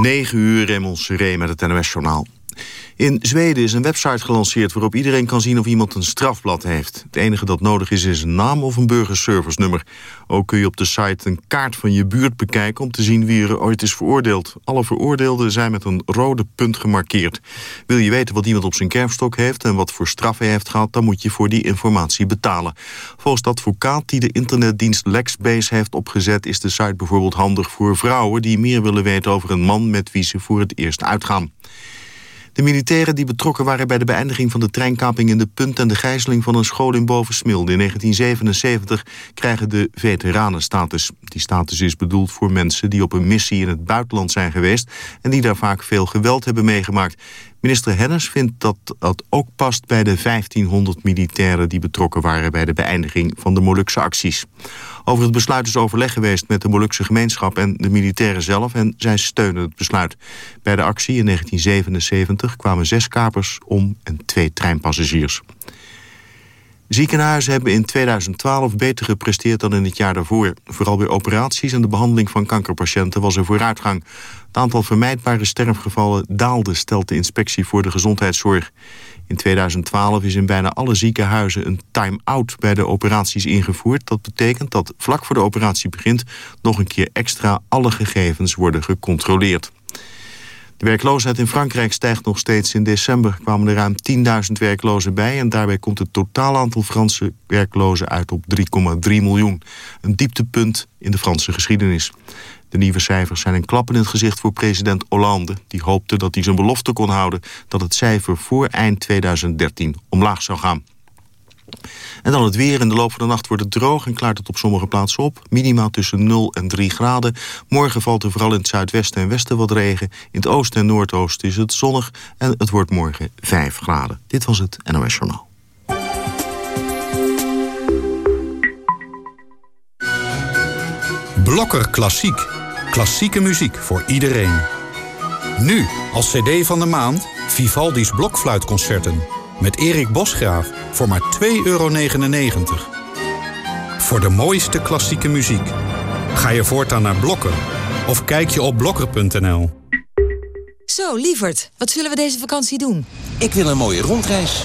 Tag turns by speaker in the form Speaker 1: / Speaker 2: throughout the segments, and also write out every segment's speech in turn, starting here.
Speaker 1: 9 uur, Raymond Seré met het NOS-journaal. In Zweden is een website gelanceerd waarop iedereen kan zien of iemand een strafblad heeft. Het enige dat nodig is is een naam of een burgerservice-nummer. Ook kun je op de site een kaart van je buurt bekijken om te zien wie er ooit is veroordeeld. Alle veroordeelden zijn met een rode punt gemarkeerd. Wil je weten wat iemand op zijn kerfstok heeft en wat voor straf hij heeft gehad, dan moet je voor die informatie betalen. Volgens de advocaat die de internetdienst Lexbase heeft opgezet, is de site bijvoorbeeld handig voor vrouwen die meer willen weten over een man met wie ze voor het eerst uitgaan. De militairen die betrokken waren bij de beëindiging van de treinkaping in de Punt... en de gijzeling van een school in Bovensmilde in 1977... krijgen de veteranenstatus. Die status is bedoeld voor mensen die op een missie in het buitenland zijn geweest... en die daar vaak veel geweld hebben meegemaakt. Minister Hennis vindt dat dat ook past bij de 1500 militairen... die betrokken waren bij de beëindiging van de Molukse acties. Over het besluit is overleg geweest met de Molukse gemeenschap en de militairen zelf... en zij steunen het besluit. Bij de actie in 1977 kwamen zes kapers om en twee treinpassagiers. Ziekenhuizen hebben in 2012 beter gepresteerd dan in het jaar daarvoor. Vooral bij operaties en de behandeling van kankerpatiënten was er vooruitgang. Het aantal vermijdbare sterfgevallen daalde, stelt de inspectie voor de gezondheidszorg. In 2012 is in bijna alle ziekenhuizen een time-out bij de operaties ingevoerd. Dat betekent dat vlak voor de operatie begint nog een keer extra alle gegevens worden gecontroleerd. De werkloosheid in Frankrijk stijgt nog steeds. In december kwamen er ruim 10.000 werklozen bij... en daarbij komt het totaal aantal Franse werklozen uit op 3,3 miljoen. Een dieptepunt in de Franse geschiedenis. De nieuwe cijfers zijn een klap in het gezicht voor president Hollande... die hoopte dat hij zijn belofte kon houden... dat het cijfer voor eind 2013 omlaag zou gaan. En dan het weer. In de loop van de nacht wordt het droog en klaart het op sommige plaatsen op. Minima tussen 0 en 3 graden. Morgen valt er vooral in het zuidwesten en westen wat regen. In het oosten en noordoosten is het zonnig en het wordt morgen 5 graden. Dit was het NOS Journaal.
Speaker 2: Blokker Klassiek. Klassieke muziek voor iedereen. Nu, als cd van de maand, Vivaldi's Blokfluitconcerten. Met Erik Bosgraaf voor maar 2,99 euro. Voor de mooiste klassieke muziek. Ga je voortaan naar Blokker of kijk je op blokker.nl.
Speaker 3: Zo, lieverd, wat zullen we deze vakantie doen?
Speaker 4: Ik wil een mooie rondreis.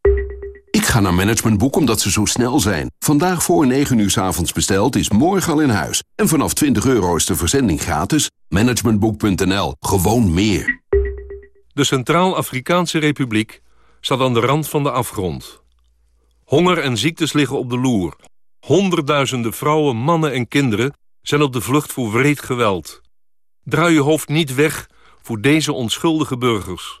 Speaker 5: Ik ga naar Managementboek omdat ze zo snel zijn. Vandaag voor 9 uur s avonds besteld is morgen al in huis. En vanaf 20 euro is de verzending gratis. Managementboek.nl. Gewoon meer.
Speaker 6: De Centraal-Afrikaanse Republiek staat aan de rand van de afgrond. Honger en ziektes liggen op de loer. Honderdduizenden vrouwen, mannen en kinderen zijn op de vlucht voor wreed geweld. Draai je hoofd niet weg voor deze onschuldige burgers.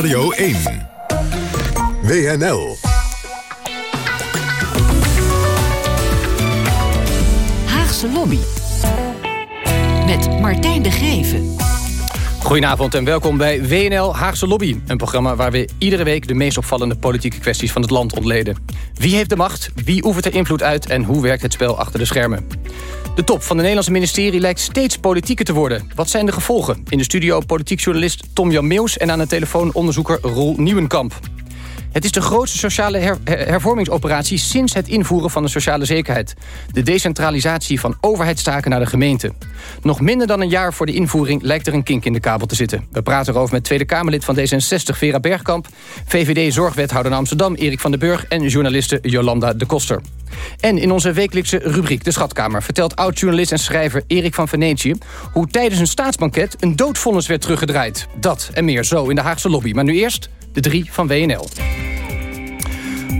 Speaker 7: Radio 1. WNL.
Speaker 8: Haagse Lobby. Met Martijn de Geven.
Speaker 9: Goedenavond en welkom bij WNL Haagse Lobby. Een programma waar we iedere week de meest opvallende politieke kwesties van het land ontleden. Wie heeft de macht, wie oefent er invloed uit en hoe werkt het spel achter de schermen? De top van het Nederlandse ministerie lijkt steeds politieker te worden. Wat zijn de gevolgen? In de studio politiek journalist Tom Jan en aan de telefoon onderzoeker Roel Nieuwenkamp. Het is de grootste sociale her hervormingsoperatie sinds het invoeren van de sociale zekerheid. De decentralisatie van overheidstaken naar de gemeente. Nog minder dan een jaar voor de invoering lijkt er een kink in de kabel te zitten. We praten erover met Tweede Kamerlid van D66 Vera Bergkamp... VVD-zorgwethouder in Amsterdam Erik van den Burg... en journaliste Jolanda de Koster. En in onze wekelijkse rubriek De Schatkamer... vertelt oud-journalist en schrijver Erik van Venetië... hoe tijdens een staatsbanket een doodvonnis werd teruggedraaid. Dat en meer zo in de Haagse lobby. Maar nu eerst de drie van WNL.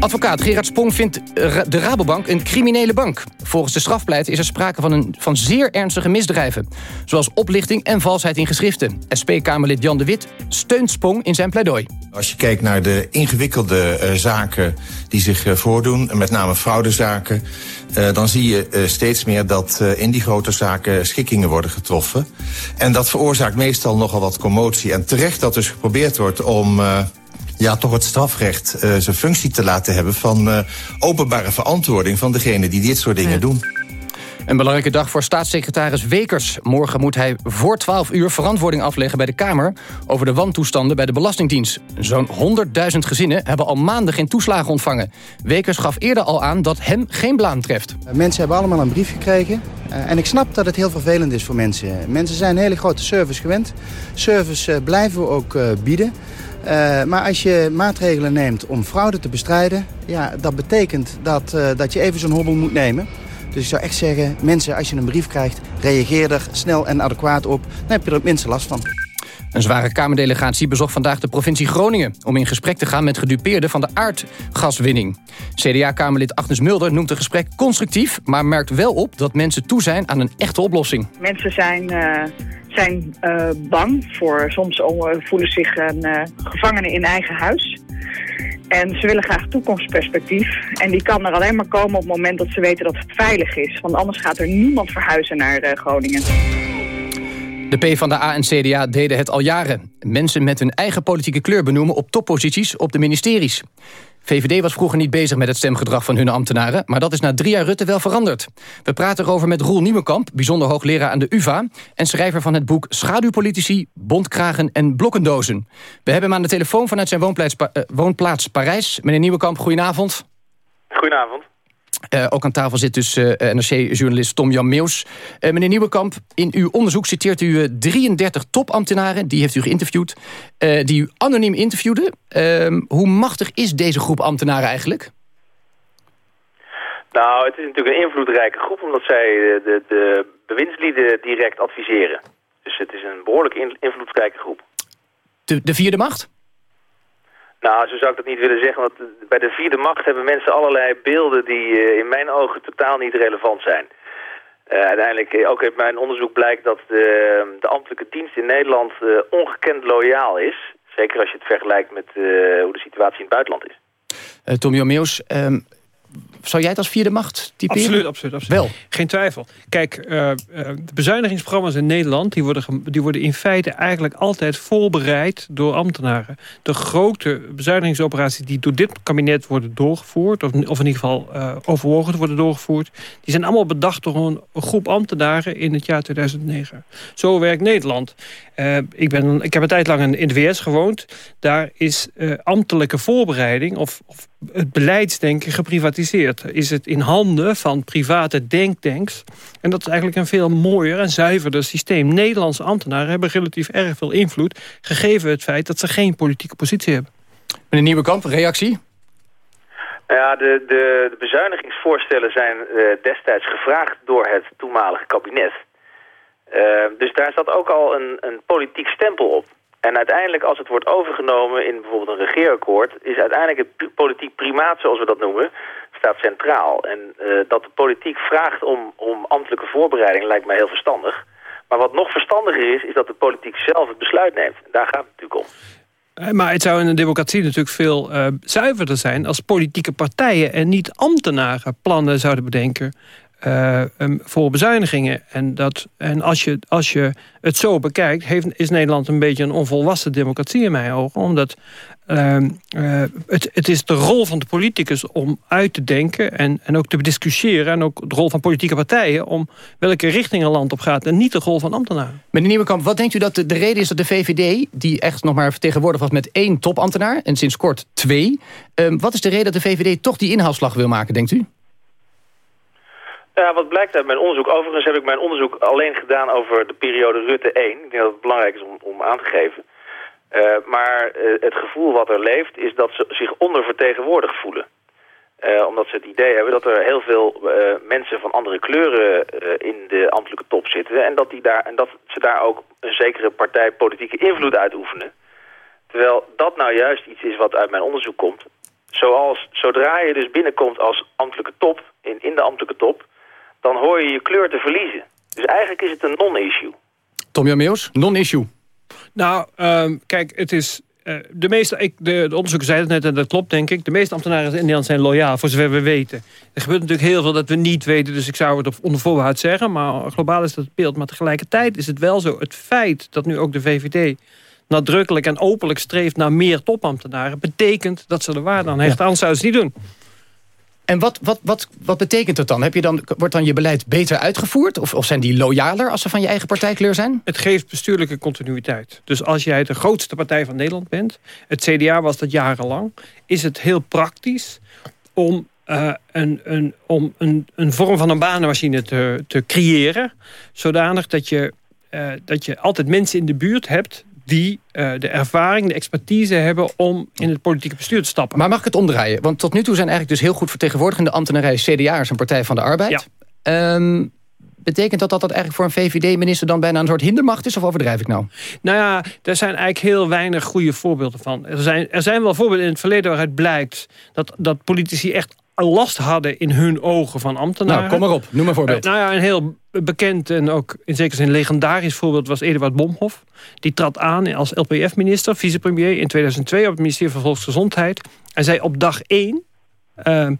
Speaker 9: Advocaat Gerard Sprong vindt de Rabobank een criminele bank. Volgens de strafpleiter is er sprake van, een, van zeer ernstige misdrijven. Zoals oplichting en valsheid in geschriften. SP-Kamerlid Jan de Wit steunt Sprong in zijn pleidooi.
Speaker 10: Als je kijkt naar de ingewikkelde uh, zaken die zich uh, voordoen... met name fraudezaken... Dan zie je steeds meer dat in die grote zaken schikkingen worden getroffen. En dat veroorzaakt meestal nogal wat commotie. En terecht dat dus geprobeerd wordt om ja, toch het strafrecht uh, zijn functie te laten hebben... van uh, openbare verantwoording van degene die dit soort dingen ja. doen.
Speaker 9: Een belangrijke dag voor staatssecretaris Wekers. Morgen moet hij voor 12 uur verantwoording afleggen bij de Kamer... over de wantoestanden bij de Belastingdienst. Zo'n 100.000 gezinnen hebben al maanden geen toeslagen ontvangen. Wekers gaf eerder al aan dat hem geen blaam treft.
Speaker 11: Mensen hebben allemaal een brief gekregen. En ik snap dat het heel vervelend is voor mensen. Mensen zijn een hele grote service gewend. Service blijven we ook bieden. Uh, maar als je maatregelen neemt om fraude te bestrijden... Ja, dat betekent dat, uh, dat je even zo'n hobbel moet nemen. Dus ik zou echt zeggen, mensen, als je een brief krijgt... reageer er snel en adequaat op. Dan heb je er het minste last van.
Speaker 9: Een zware Kamerdelegatie bezocht vandaag de provincie Groningen... om in gesprek te gaan met gedupeerden van de aardgaswinning. CDA-Kamerlid Agnes Mulder noemt het gesprek constructief... maar merkt wel op dat mensen toe zijn aan een echte oplossing.
Speaker 12: Mensen zijn... Uh zijn uh, bang voor, soms voelen zich een uh, gevangene in eigen huis. En ze willen graag toekomstperspectief. En die kan er alleen maar komen op het moment dat ze weten dat het veilig is. Want anders gaat er niemand verhuizen naar Groningen.
Speaker 9: De PvdA en CDA deden het al jaren. Mensen met hun eigen politieke kleur benoemen op topposities op de ministeries. VVD was vroeger niet bezig met het stemgedrag van hun ambtenaren... maar dat is na drie jaar Rutte wel veranderd. We praten erover met Roel Nieuwenkamp, bijzonder hoogleraar aan de UvA... en schrijver van het boek Schaduwpolitici, Bondkragen en Blokkendozen. We hebben hem aan de telefoon vanuit zijn woonplaats, uh, woonplaats Parijs. Meneer Nieuwenkamp, goedenavond.
Speaker 13: Goedenavond.
Speaker 9: Uh, ook aan tafel zit dus uh, NRC-journalist Tom-Jan Meus. Uh, meneer Nieuwenkamp, in uw onderzoek citeert u 33 topambtenaren... die heeft u geïnterviewd, die u anoniem interviewde. Ehm, hoe machtig is deze groep ambtenaren eigenlijk?
Speaker 13: Nou, het is natuurlijk een invloedrijke groep... omdat zij de, de bewindslieden direct adviseren. Dus het is een behoorlijk invloedrijke groep.
Speaker 9: De, de vierde macht?
Speaker 13: Nou, zo zou ik dat niet willen zeggen, want bij de vierde macht hebben mensen allerlei beelden die uh, in mijn ogen totaal niet relevant zijn. Uh, uiteindelijk, ook uit mijn onderzoek blijkt dat de, de ambtelijke dienst in Nederland ongekend loyaal is. Zeker als je het vergelijkt met hoe de situatie in het buitenland is.
Speaker 9: Tom Jomeus, zou jij het als vierde macht typeren?
Speaker 14: Absoluut, absoluut. absoluut.
Speaker 9: Wel?
Speaker 14: Geen twijfel. Kijk, uh, uh, de bezuinigingsprogramma's in Nederland... Die worden, die worden in feite eigenlijk altijd voorbereid door ambtenaren. De grote bezuinigingsoperaties die door dit kabinet worden doorgevoerd... of, of in ieder geval uh, overwogen worden doorgevoerd... die zijn allemaal bedacht door een, een groep ambtenaren in het jaar 2009. Zo werkt Nederland. Ik, ben, ik heb een tijd lang in, de VS gewoond. Daar is ambtelijke voorbereiding... of, of het beleidsdenken geprivatiseerd. Is het in handen van private denktanks. En dat is eigenlijk een veel mooier en zuiverder systeem. Nederlandse ambtenaren hebben relatief erg veel invloed... gegeven het feit dat ze geen politieke positie hebben.
Speaker 9: Meneer Nieuwenkamp, reactie?
Speaker 13: Ja, de, de, de bezuinigingsvoorstellen zijn uh, destijds gevraagd door het toenmalige kabinet. Uh, dus daar staat ook al een, een politiek stempel op. En uiteindelijk, als het wordt overgenomen in bijvoorbeeld een regeerakkoord... is uiteindelijk het politiek primaat, zoals we dat noemen, staat centraal. En uh, dat de politiek vraagt om, om ambtelijke voorbereiding lijkt mij heel verstandig. Maar wat nog verstandiger is, is dat de politiek zelf het besluit neemt. Daar gaat het natuurlijk om.
Speaker 14: Maar het zou in een democratie natuurlijk veel zuiverder zijn... als politieke partijen en niet ambtenaren plannen zouden bedenken... eh, ehm, voor bezuinigingen. En, dat, en als, je, als je het zo bekijkt, heeft, is Nederland een beetje een onvolwassen democratie in mijn ogen. Omdat ehm, eh, het, het is de rol van de politicus om uit te denken en, en ook te discussiëren. En ook de rol van politieke partijen om welke richting een land op gaat. En niet de rol van ambtenaren.
Speaker 9: Meneer Nieuwenkamp, wat denkt u dat de, de reden is dat de VVD... die echt nog maar vertegenwoordigd was met één topambtenaar... en sinds kort twee... ehm, wat is de reden dat de VVD toch die inhaalslag wil maken, denkt u?
Speaker 13: Ja, wat blijkt uit mijn onderzoek... Overigens heb ik mijn onderzoek alleen gedaan over de periode Rutte 1. Ik denk dat het belangrijk is om, om aan te geven. Uh, maar uh, het gevoel wat er leeft is dat ze zich ondervertegenwoordigd voelen. Uh, omdat ze het idee hebben dat er heel veel mensen van andere kleuren in de ambtelijke top zitten. En dat, die daar, en dat ze daar ook een zekere partijpolitieke invloed uitoefenen. Terwijl dat nou juist iets is wat uit mijn onderzoek komt. Zoals zodra je dus binnenkomt als ambtelijke top, in, in de ambtelijke top dan hoor je je kleur te verliezen. Dus eigenlijk is het een non-issue.
Speaker 9: Tom Jan Meeuws, non-issue.
Speaker 14: Nou, um, kijk, het is... Uh, de meeste, ik, de, de onderzoeker zei het net en dat klopt denk ik. De meeste ambtenaren in Nederland zijn loyaal, voor zover we weten. Er gebeurt natuurlijk heel veel dat we niet weten, dus ik zou het op onder voorbehoud zeggen. Maar globaal is dat het beeld. Maar tegelijkertijd is het wel zo, het feit dat nu ook de VVD nadrukkelijk en openlijk streeft naar meer topambtenaren... betekent dat ze de waarde aan hechten, ja. anders zouden ze het niet doen.
Speaker 9: En wat, wat, wat, wat betekent dat dan? Heb je dan? Wordt dan je beleid beter uitgevoerd? Of, of zijn die loyaler als ze van je eigen partijkleur zijn?
Speaker 14: Het geeft bestuurlijke continuïteit. Dus als jij de grootste partij van Nederland bent... het CDA was dat jarenlang... is het heel praktisch om uh, een, een, om een, een vorm van een banenmachine te, te creëren. Zodanig dat je, uh, dat je altijd mensen in de buurt hebt die uh, de ervaring, de expertise hebben... om in het politieke bestuur te stappen.
Speaker 9: Maar mag ik het omdraaien? Want tot nu toe zijn eigenlijk dus heel goed vertegenwoordigende ambtenarij... CDA'ers en Partij van de Arbeid. Ja. Um, betekent dat dat dat eigenlijk voor een VVD-minister... dan bijna een soort hindermacht is, of overdrijf ik nou?
Speaker 14: Nou ja, er zijn eigenlijk heel weinig goede voorbeelden van. Er zijn, er zijn wel voorbeelden in het verleden waaruit blijkt... dat, dat politici echt last hadden in hun ogen van ambtenaren.
Speaker 9: Nou, kom maar op. Noem een voorbeeld.
Speaker 14: Uh, nou ja, een heel bekend en ook in zekere zin legendarisch voorbeeld was Eduard Bomhoff. Die trad aan als LPF-minister, vicepremier in 2002 op het ministerie van Volksgezondheid. En zei op dag 1 Uh,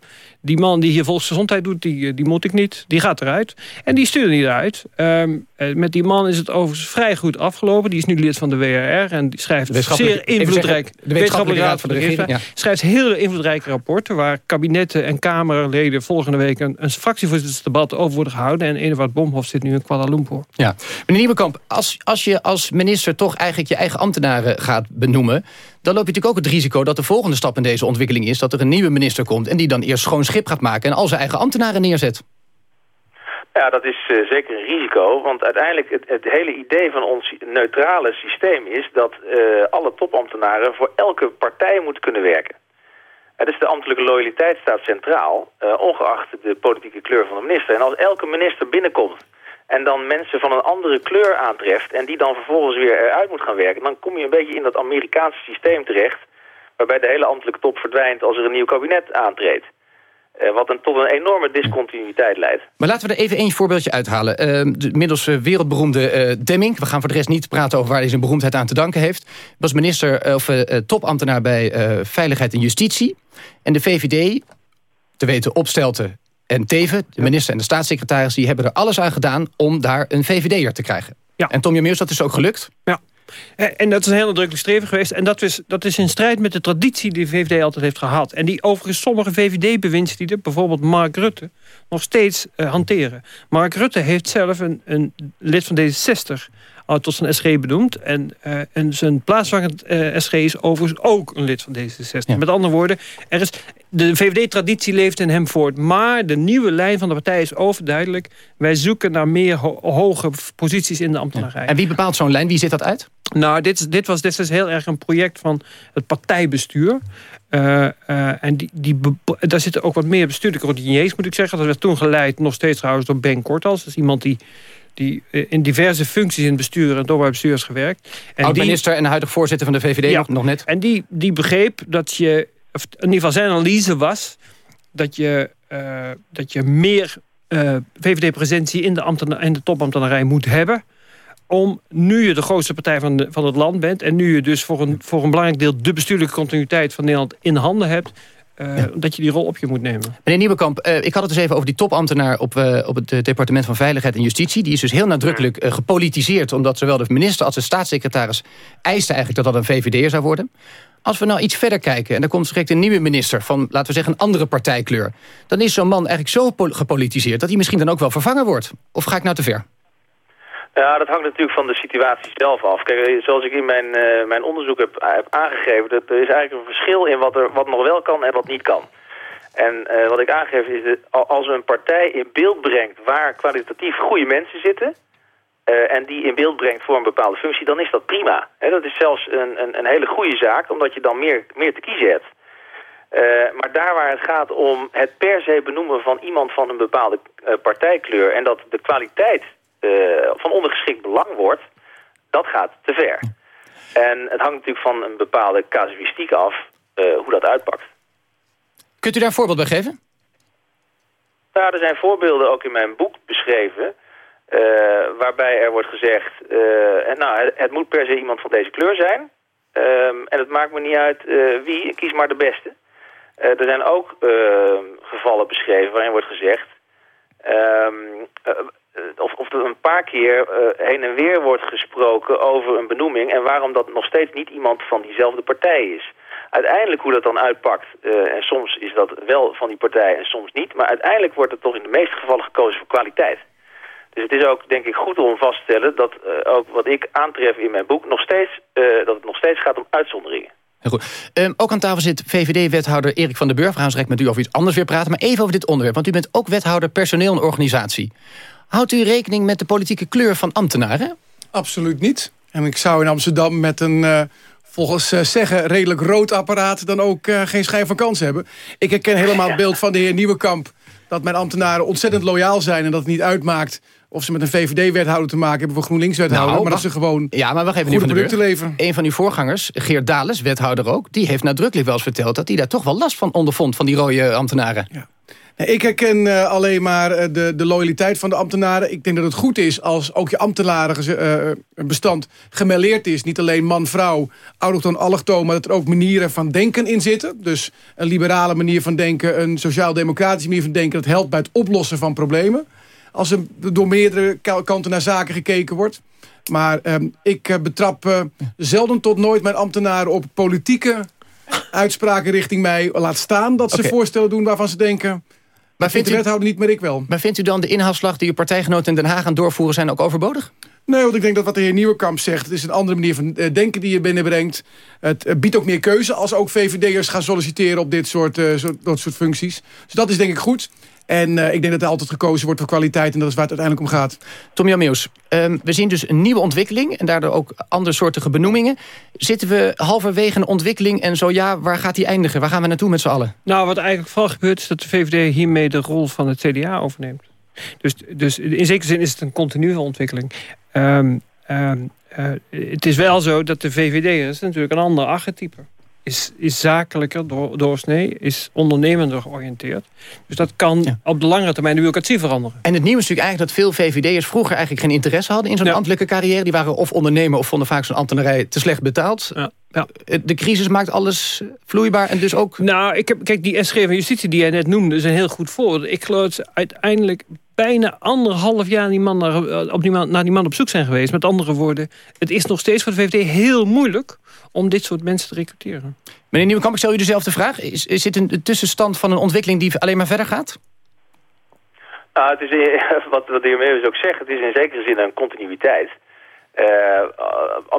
Speaker 14: die man die hier volksgezondheid doet, die, die moet ik niet. Die gaat eruit. En die stuurde niet eruit. Um, met die man is het overigens vrij goed afgelopen. Die is nu lid van de WRR en die schrijft zeer invloedrijk...
Speaker 9: de wetenschappelijke raad van de regering. Ja.
Speaker 14: Schrijft heel invloedrijke rapporten... waar kabinetten en kamerleden volgende week... een, een fractievoorzittersdebat over worden gehouden. En Eduard Bomhoff zit nu in Kuala Lumpur.
Speaker 9: Ja. Meneer Nieuwenkamp, als, als je als minister toch eigenlijk je eigen ambtenaren gaat benoemen... dan loop je natuurlijk ook het risico dat de volgende stap in deze ontwikkeling is... dat er een nieuwe minister komt en die dan eerst schoon schip gaat maken... en al zijn eigen ambtenaren neerzet.
Speaker 13: Ja, dat is uh, zeker een risico, want uiteindelijk het, het, hele idee van ons neutrale systeem is dat uh, alle topambtenaren voor elke partij moeten kunnen werken. Dus de ambtelijke loyaliteit staat centraal, ongeacht de politieke kleur van de minister. En als elke minister binnenkomt en dan mensen van een andere kleur aantreft en die dan vervolgens weer eruit moet gaan werken, dan kom je een beetje in dat Amerikaanse systeem terecht, waarbij de hele ambtelijke top verdwijnt als er een nieuw kabinet aantreedt. Uh, wat een, tot een enorme discontinuïteit leidt.
Speaker 9: Maar laten we er even één voorbeeldje uithalen. Uh, de middels uh, wereldberoemde Demming. We gaan voor de rest niet praten over waar hij zijn beroemdheid aan te danken heeft. Was minister of topambtenaar bij Veiligheid en Justitie. En de VVD, te weten Opstelten en Teven, de minister en de staatssecretaris... die hebben er alles aan gedaan om daar een VVD'er te krijgen. Ja. En Tom Meers, dat is ook gelukt.
Speaker 14: Ja. En dat is een heel nadrukkelijk streven geweest. En dat is, dat is in strijd met de traditie die de VVD altijd heeft gehad. En die overigens sommige VVD-bewindslieden, bijvoorbeeld Mark Rutte, nog steeds uh, hanteren. Mark Rutte heeft zelf een, een lid van D66 al tot zijn SG benoemd. En, uh, en zijn plaatsvangend uh, SG is overigens ook een lid van D66. Ja. Met andere woorden, er is, de VVD-traditie leeft in hem voort. Maar de nieuwe lijn van de partij is overduidelijk. Wij zoeken naar meer ho hoge posities in de ambtenarij.
Speaker 9: Ja. En wie bepaalt zo'n lijn? Wie zit dat uit?
Speaker 14: Nou, dit, dit, was, dit is heel erg een project van het partijbestuur. Uh, uh, en die, die, daar zitten ook wat meer bestuurlijke routiniers, moet ik zeggen. Dat werd toen geleid, nog steeds trouwens, door Ben Kortals. Dat is iemand die die in diverse functies in het bestuur en door bestuur is gewerkt.
Speaker 9: Oud-minister en huidig voorzitter van de VVD, ja, nog, nog net.
Speaker 14: En die, die begreep dat je, of in ieder geval zijn analyse was... dat je, uh, dat je meer uh, VVD-presentie in, de in de topambtenarij moet hebben om, nu je de grootste partij van, de, van het land bent... en nu je dus voor een, voor een belangrijk deel de bestuurlijke continuïteit van Nederland in handen hebt... eh, dat je die rol op je moet nemen.
Speaker 9: Meneer Nieuwenkamp, uh, ik had het dus even over die topambtenaar... op, uh, op het departement van Veiligheid en Justitie. Die is dus heel nadrukkelijk gepolitiseerd... omdat zowel de minister als de staatssecretaris eisten eigenlijk... dat dat een VVD'er zou worden. Als we nou iets verder kijken en er komt direct een nieuwe minister... van, laten we zeggen, een andere partijkleur... dan is zo'n man eigenlijk zo gepolitiseerd... dat hij misschien dan ook wel vervangen wordt. Of ga ik nou te ver?
Speaker 13: Ja, dat hangt natuurlijk van de situatie zelf af. Kijk, zoals ik in mijn, uh, mijn onderzoek heb, heb aangegeven... Dat er is eigenlijk een verschil in wat, er, wat nog wel kan en wat niet kan. En uh, wat ik aangeef is, dat als een partij in beeld brengt... waar kwalitatief goede mensen zitten... En die in beeld brengt voor een bepaalde functie... dan is dat prima. Dat is zelfs een, een, een, hele goede zaak... omdat je dan meer, meer te kiezen hebt. maar daar waar het gaat om het per se benoemen van iemand van een bepaalde partijkleur... en dat de kwaliteit van ondergeschikt belang wordt, dat gaat te ver. En het hangt natuurlijk van een bepaalde casuïstiek af uh, hoe dat uitpakt.
Speaker 9: Kunt u daar een voorbeeld bij geven?
Speaker 13: Nou, er zijn voorbeelden ook in mijn boek beschreven... Uh, waarbij er wordt gezegd... nou, het, het, moet per se iemand van deze kleur zijn. Um, en het maakt me niet uit wie, kies maar de beste. er zijn ook ehm, gevallen beschreven waarin wordt gezegd... Um, eh, of, of er een paar keer uh, heen en weer wordt gesproken over een benoeming... en waarom dat nog steeds niet iemand van diezelfde partij is. Uiteindelijk hoe dat dan uitpakt, uh, en soms is dat wel van die partij en soms niet... maar uiteindelijk wordt er toch in de meeste gevallen gekozen voor kwaliteit. Dus het is ook, denk ik, goed om vast te stellen dat ook wat ik aantref in mijn boek... Nog steeds, dat het nog steeds gaat om uitzonderingen.
Speaker 9: Goed. Um, ook aan tafel zit VVD-wethouder Erik van den Burg. We gaan met u over iets anders weer praten. Maar even over dit onderwerp, want u bent ook wethouder personeel en organisatie. Houdt u rekening met de politieke kleur van ambtenaren?
Speaker 15: Absoluut niet. En ik zou in Amsterdam met een... Uh, volgens uh, zeggen redelijk rood apparaat... dan ook uh, geen schijn van kans hebben. Ik herken helemaal het beeld van de heer Nieuwenkamp... dat mijn ambtenaren ontzettend loyaal zijn... en dat het niet uitmaakt of ze met een VVD-wethouder te maken hebben... of een GroenLinks-wethouder, nou, maar dat ze gewoon
Speaker 9: ja, maar wacht even,
Speaker 15: goede producten leveren.
Speaker 9: Een van uw voorgangers, Geert Dales, wethouder ook... die heeft nadrukkelijk wel eens verteld... dat hij daar toch wel last van ondervond van die rode ambtenaren.
Speaker 15: Ja. Ik herken uh, alleen maar uh, de, de loyaliteit van de ambtenaren. Ik denk dat het goed is als ook je ambtenarenbestand uh, gemêleerd is. Niet alleen man, vrouw, autochtoon, allochtoon... maar dat er ook manieren van denken in zitten. Dus een liberale manier van denken, een sociaal-democratische manier van denken... dat helpt bij het oplossen van problemen. Als er door meerdere kanten naar zaken gekeken wordt. Maar ehm, ik betrap zelden tot nooit mijn ambtenaren op politieke uitspraken richting mij. Laat staan dat ze okay. voorstellen doen waarvan ze denken... Maar vindt u de wethouder niet, maar ik wel.
Speaker 9: Maar vindt u dan de inhaalslag die uw partijgenoten in Den Haag aan doorvoeren zijn ook overbodig?
Speaker 15: Nee, want ik denk dat wat de heer Nieuwenkamp zegt... het is een andere manier van uh, denken die je binnenbrengt. Het biedt ook meer keuze als ook VVD'ers gaan solliciteren... op dit soort, uh, soort, dat soort functies. Dus dat is denk ik goed. En uh, ik denk dat er altijd gekozen wordt voor kwaliteit... en dat is waar het uiteindelijk om gaat.
Speaker 9: Tom Jamius, um, we zien dus een nieuwe ontwikkeling... en daardoor ook andersoortige benoemingen. Zitten we halverwege een ontwikkeling en zo ja, waar gaat die eindigen? Waar gaan we naartoe met z'n allen?
Speaker 14: Nou, wat eigenlijk vooral gebeurt... is dat de VVD hiermee de rol van het CDA overneemt. Dus, dus in zekere zin is het een continue ontwikkeling. Um, um, uh, het is wel zo dat de VVD is natuurlijk een ander archetype is, is zakelijker door, doorsnee, is ondernemender georiënteerd. Dus dat kan op de langere termijn de bureaucratie veranderen.
Speaker 9: En het nieuwe is natuurlijk eigenlijk dat veel VVD'ers vroeger eigenlijk geen interesse hadden in zo'n ja. ambtelijke carrière. Die waren of ondernemer of vonden vaak zo'n ambtenarij te slecht betaald. Ja. Ja. De crisis maakt alles vloeibaar en dus ook...
Speaker 14: Nou, ik heb, kijk, die SG van Justitie die jij net noemde... is een heel goed voorbeeld. Ik geloof dat uiteindelijk bijna anderhalf jaar die man naar, op die man, naar die man op zoek zijn geweest. Met andere woorden, het is nog steeds voor de VVD heel moeilijk... om dit soort mensen te recruteren.
Speaker 9: Meneer Nieuwenkamp, ik stel u dezelfde vraag. Is, is dit een tussenstand van een ontwikkeling die alleen maar verder gaat?
Speaker 13: Nou, het is, wat, wat de heer Meeuwis ook zegt, het is in zekere zin een continuïteit... Uh,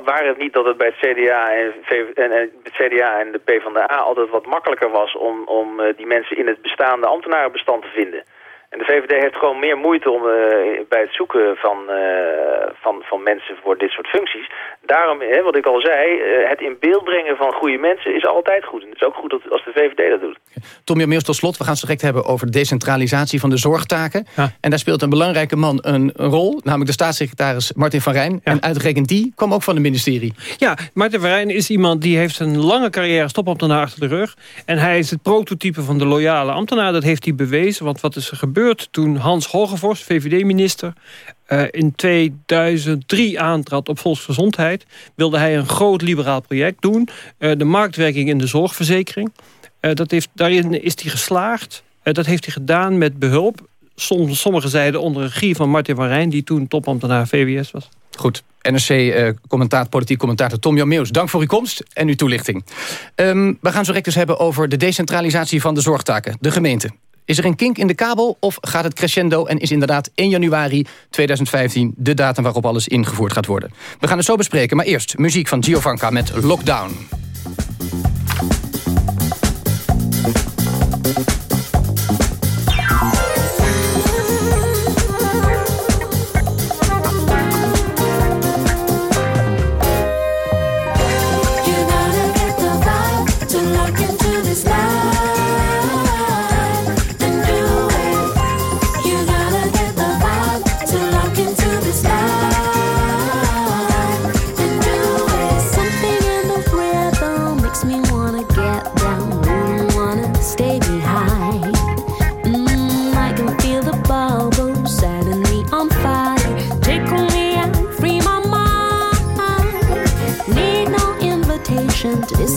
Speaker 13: waar het niet dat het bij het CDA en, en, en, het CDA en de PvdA altijd wat makkelijker was om, om uh, die mensen in het bestaande ambtenarenbestand te vinden. En de VVD heeft gewoon meer moeite om, uh, bij het zoeken van, van, van mensen voor dit soort functies. Daarom, hè, wat ik al zei, het in beeld brengen van goede mensen is altijd goed. En het is ook goed als de VVD dat doet.
Speaker 9: Tom Meers, tot slot, we gaan het direct hebben over decentralisatie van de zorgtaken. Ja. En daar speelt een belangrijke man een, een, rol, namelijk de staatssecretaris Martin van Rijn. Ja. En uitgerekend die kwam ook van het ministerie.
Speaker 14: Ja, Martin van Rijn is iemand die heeft een lange carrière stopambtenaar achter de rug. En hij is het prototype van de loyale ambtenaar. Dat heeft hij bewezen, want wat is er gebeurd toen Hans Hogevorst, VVD-minister... Uh, in 2003 aantrad op volksgezondheid... wilde hij een groot liberaal project doen. Uh, de marktwerking in de zorgverzekering. Eh, dat heeft, daarin is hij geslaagd. Eh, dat heeft hij gedaan met behulp. Som, sommige zeiden onder regie van Martin van Rijn... die toen topambtenaar VWS was.
Speaker 9: Goed. NRC-commentaar, politiek commentator Tom Jan Meeuws. Dank voor uw komst en uw toelichting. Ehm, we gaan zo direct hebben over de decentralisatie van de zorgtaken. De gemeente. Is er een kink in de kabel of gaat het crescendo... en is inderdaad 1 januari 2015 de datum waarop alles ingevoerd gaat worden? We gaan het zo bespreken, maar eerst muziek van Giovanka met Lockdown.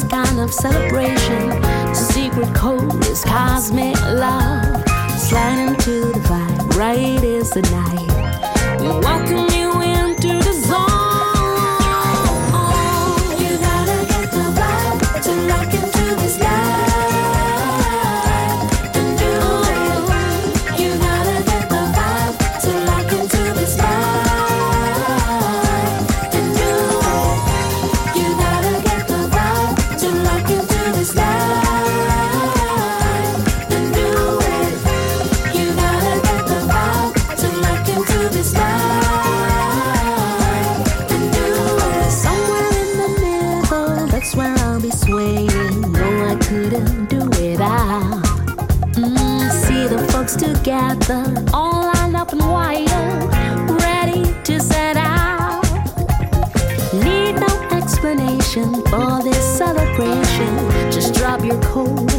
Speaker 16: Kind of celebration. Secret code is cosmic love. Slide into the vibe, right is the night. We welcome cold.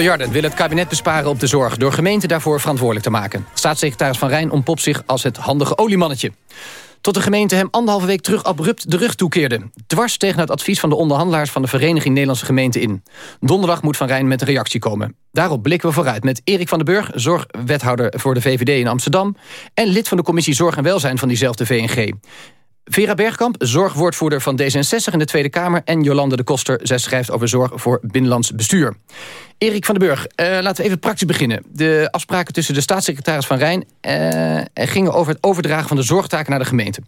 Speaker 9: Miljarden wil het kabinet besparen op de zorg... door gemeenten daarvoor verantwoordelijk te maken. Staatssecretaris Van Rijn ontpopt zich als het handige oliemannetje. Tot de gemeente hem anderhalve week terug abrupt de rug toekeerde. Dwars tegen het advies van de onderhandelaars van de Vereniging Nederlandse Gemeenten in. Donderdag moet Van Rijn met een reactie komen. Daarop blikken we vooruit met Erik van den Burg... zorgwethouder voor de VVD in Amsterdam... en lid van de commissie Zorg en Welzijn van diezelfde VNG. Vera Bergkamp, zorgwoordvoerder van D66 in de Tweede Kamer... en Jolande de Koster, zij schrijft over zorg voor binnenlands bestuur. Erik van den Burg, eh, laten we even praktisch beginnen. De afspraken tussen de staatssecretaris Van Rijn... eh, gingen over het overdragen van de zorgtaken naar de gemeente.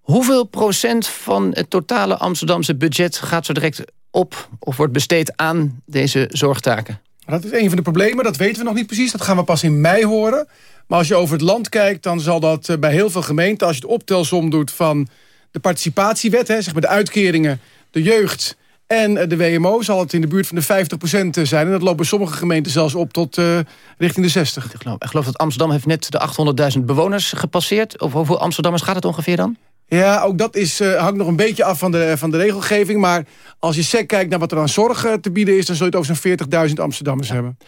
Speaker 9: Hoeveel procent van het totale Amsterdamse budget... gaat zo direct op of wordt besteed aan deze zorgtaken?
Speaker 15: Dat is een van de problemen, dat weten we nog niet precies. Dat gaan we pas in mei horen. Maar als je over het land kijkt, dan zal dat eh, bij heel veel gemeenten... als je het optelsom doet van de participatiewet... Hè, zeg maar de uitkeringen, de jeugd En eh, de WMO zal het in de buurt van de 50% zijn. En dat loopt bij sommige gemeenten zelfs op tot richting de 60.
Speaker 9: Ik geloof, ik geloof dat Amsterdam heeft net de 800.000 bewoners gepasseerd. Of hoeveel Amsterdammers gaat het ongeveer dan?
Speaker 15: Ja, ook dat is, uh, hangt nog een beetje af van de, van de regelgeving. Maar als je sec kijkt naar wat er aan zorg uh, te bieden is... dan zul je het over zo'n 40.000 Amsterdammers ja. hebben.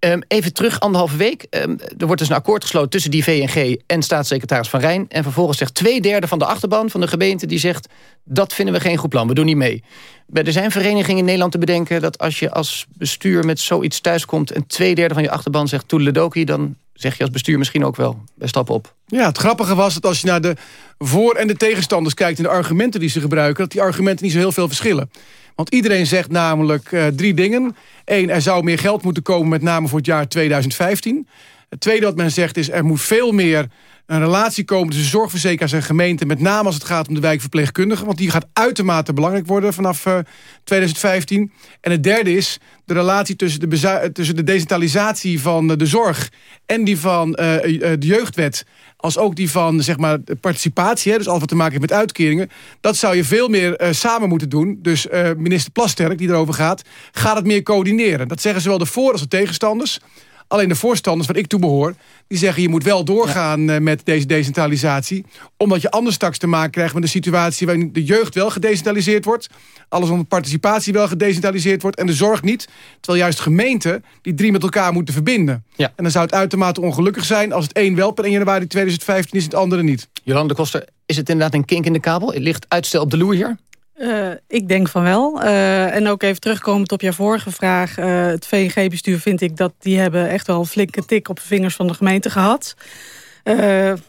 Speaker 9: Um, even terug, anderhalve week. Um, er wordt dus een akkoord gesloten tussen die VNG en staatssecretaris Van Rijn. En vervolgens zegt twee derde van de achterban van de gemeente... die zegt, dat vinden we geen goed plan, we doen niet mee. Er zijn verenigingen in Nederland te bedenken... dat als je als bestuur met zoiets thuiskomt... en twee derde van je achterban zegt toedeledokie... dan zeg je als bestuur misschien ook wel, wij stappen op.
Speaker 15: Ja, het grappige was dat als je naar de voor- en de tegenstanders kijkt... en de argumenten die ze gebruiken... dat die argumenten niet zo heel veel verschillen. Want iedereen zegt namelijk uh, drie dingen. Eén, er zou meer geld moeten komen, met name voor het jaar 2015. Het tweede wat men zegt is, er moet veel meer een relatie komen tussen zorgverzekeraars en gemeenten... met name als het gaat om de wijkverpleegkundigen... want die gaat uitermate belangrijk worden vanaf uh, 2015. En het derde is de relatie tussen de, tussen de decentralisatie van de zorg... en die van uh, de jeugdwet als ook die van zeg maar, participatie... Hè, dus alles wat te maken heeft met uitkeringen... dat zou je veel meer samen moeten doen. Dus minister Plasterk, die erover gaat... gaat het meer coördineren. Dat zeggen zowel de voor- als de tegenstanders... Alleen de voorstanders, wat ik toe behoor... die zeggen je moet wel doorgaan ja. met deze decentralisatie... omdat je anders straks te maken krijgt met een situatie... waarin de jeugd wel gedecentraliseerd wordt... alles onder participatie wel gedecentraliseerd wordt... en de zorg niet, terwijl juist gemeenten... die drie met elkaar moeten verbinden.
Speaker 9: Ja.
Speaker 15: En dan zou het uitermate ongelukkig zijn... als het een wel per 1 januari 2015 is, het andere niet.
Speaker 9: Jolande Koster, is het inderdaad een kink in de kabel? Het ligt uitstel op de loer hier?
Speaker 17: Uh, ik denk van wel. Uh, en ook even terugkomend op jouw vorige vraag. Uh, het VNG-bestuur vind ik dat die hebben echt wel een flinke tik op de vingers van de gemeente gehad.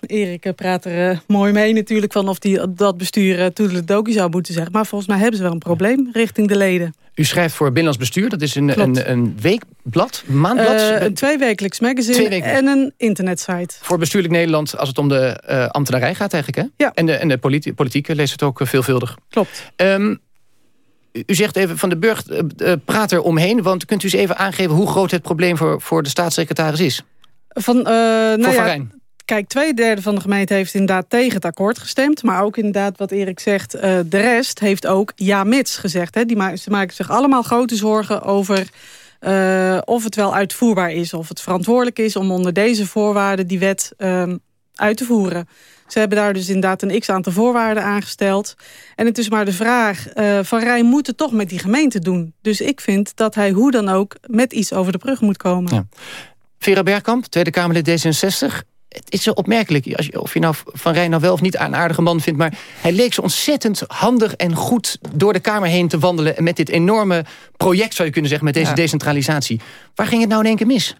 Speaker 17: Erik praat er mooi mee natuurlijk van of die, dat bestuur uh, toedeledokie zou moeten zeggen. Maar volgens mij hebben ze wel een probleem richting de leden.
Speaker 9: U schrijft voor Binnenlands Bestuur. Dat is een, een, een weekblad, maandblad?
Speaker 17: Uh, een tweewekelijks magazine en een internetsite.
Speaker 9: Voor Bestuurlijk Nederland als het om de uh, ambtenarij gaat eigenlijk, hè?
Speaker 17: Ja.
Speaker 9: En de, en de politi politieke leest het ook veelvuldig.
Speaker 17: Klopt.
Speaker 9: Um, u zegt even van de burg, uh, praat er omheen. Want kunt u eens even aangeven hoe groot het probleem voor, voor de staatssecretaris is?
Speaker 17: Van, nou
Speaker 9: voor
Speaker 17: ja. Kijk, twee derde van de gemeente heeft inderdaad tegen het akkoord gestemd. Maar ook inderdaad wat Erik zegt, uh, de rest heeft ook ja mits gezegd. Hè. Die ze maken zich allemaal grote zorgen over uh, of het wel uitvoerbaar is. Of het verantwoordelijk is om onder deze voorwaarden die wet uh, uit te voeren. Ze hebben daar dus inderdaad een x-aantal voorwaarden aangesteld. En het is maar de vraag, uh, Van Rijn moet het toch met die gemeente doen. Dus ik vind dat hij hoe dan ook met iets over de brug moet komen.
Speaker 9: Vera Bergkamp, Tweede Kamerlid D66 het is zo opmerkelijk, als je, of je nou Van Rijn nou wel of niet een aardige man vindt... maar hij leek zo ontzettend handig en goed door de Kamer heen te wandelen... en met dit enorme project, zou je kunnen zeggen, met deze ja. decentralisatie. Waar ging het nou in één keer mis?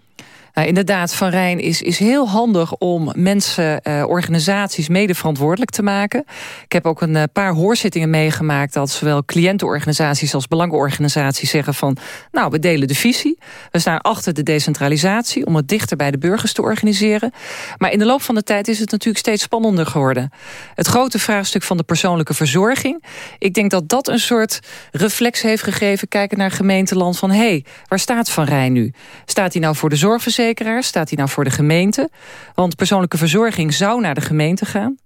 Speaker 18: Nou, inderdaad, Van Rijn is, is heel handig om mensen, uh, organisaties mede verantwoordelijk te maken. Ik heb ook een uh, paar hoorzittingen meegemaakt dat zowel cliëntenorganisaties als belangenorganisaties zeggen van, nou, we delen de visie. We staan achter de decentralisatie om het dichter bij de burgers te organiseren. Maar in de loop van de tijd is het natuurlijk steeds spannender geworden. Het grote vraagstuk van de persoonlijke verzorging. Ik denk dat dat een soort reflex heeft gegeven, kijken naar gemeenteland van, hé, hey, waar staat Van Rijn nu? Staat hij nou voor de zorgverzekering? Staat hij nou voor de gemeente? Want persoonlijke verzorging zou naar de gemeente gaan.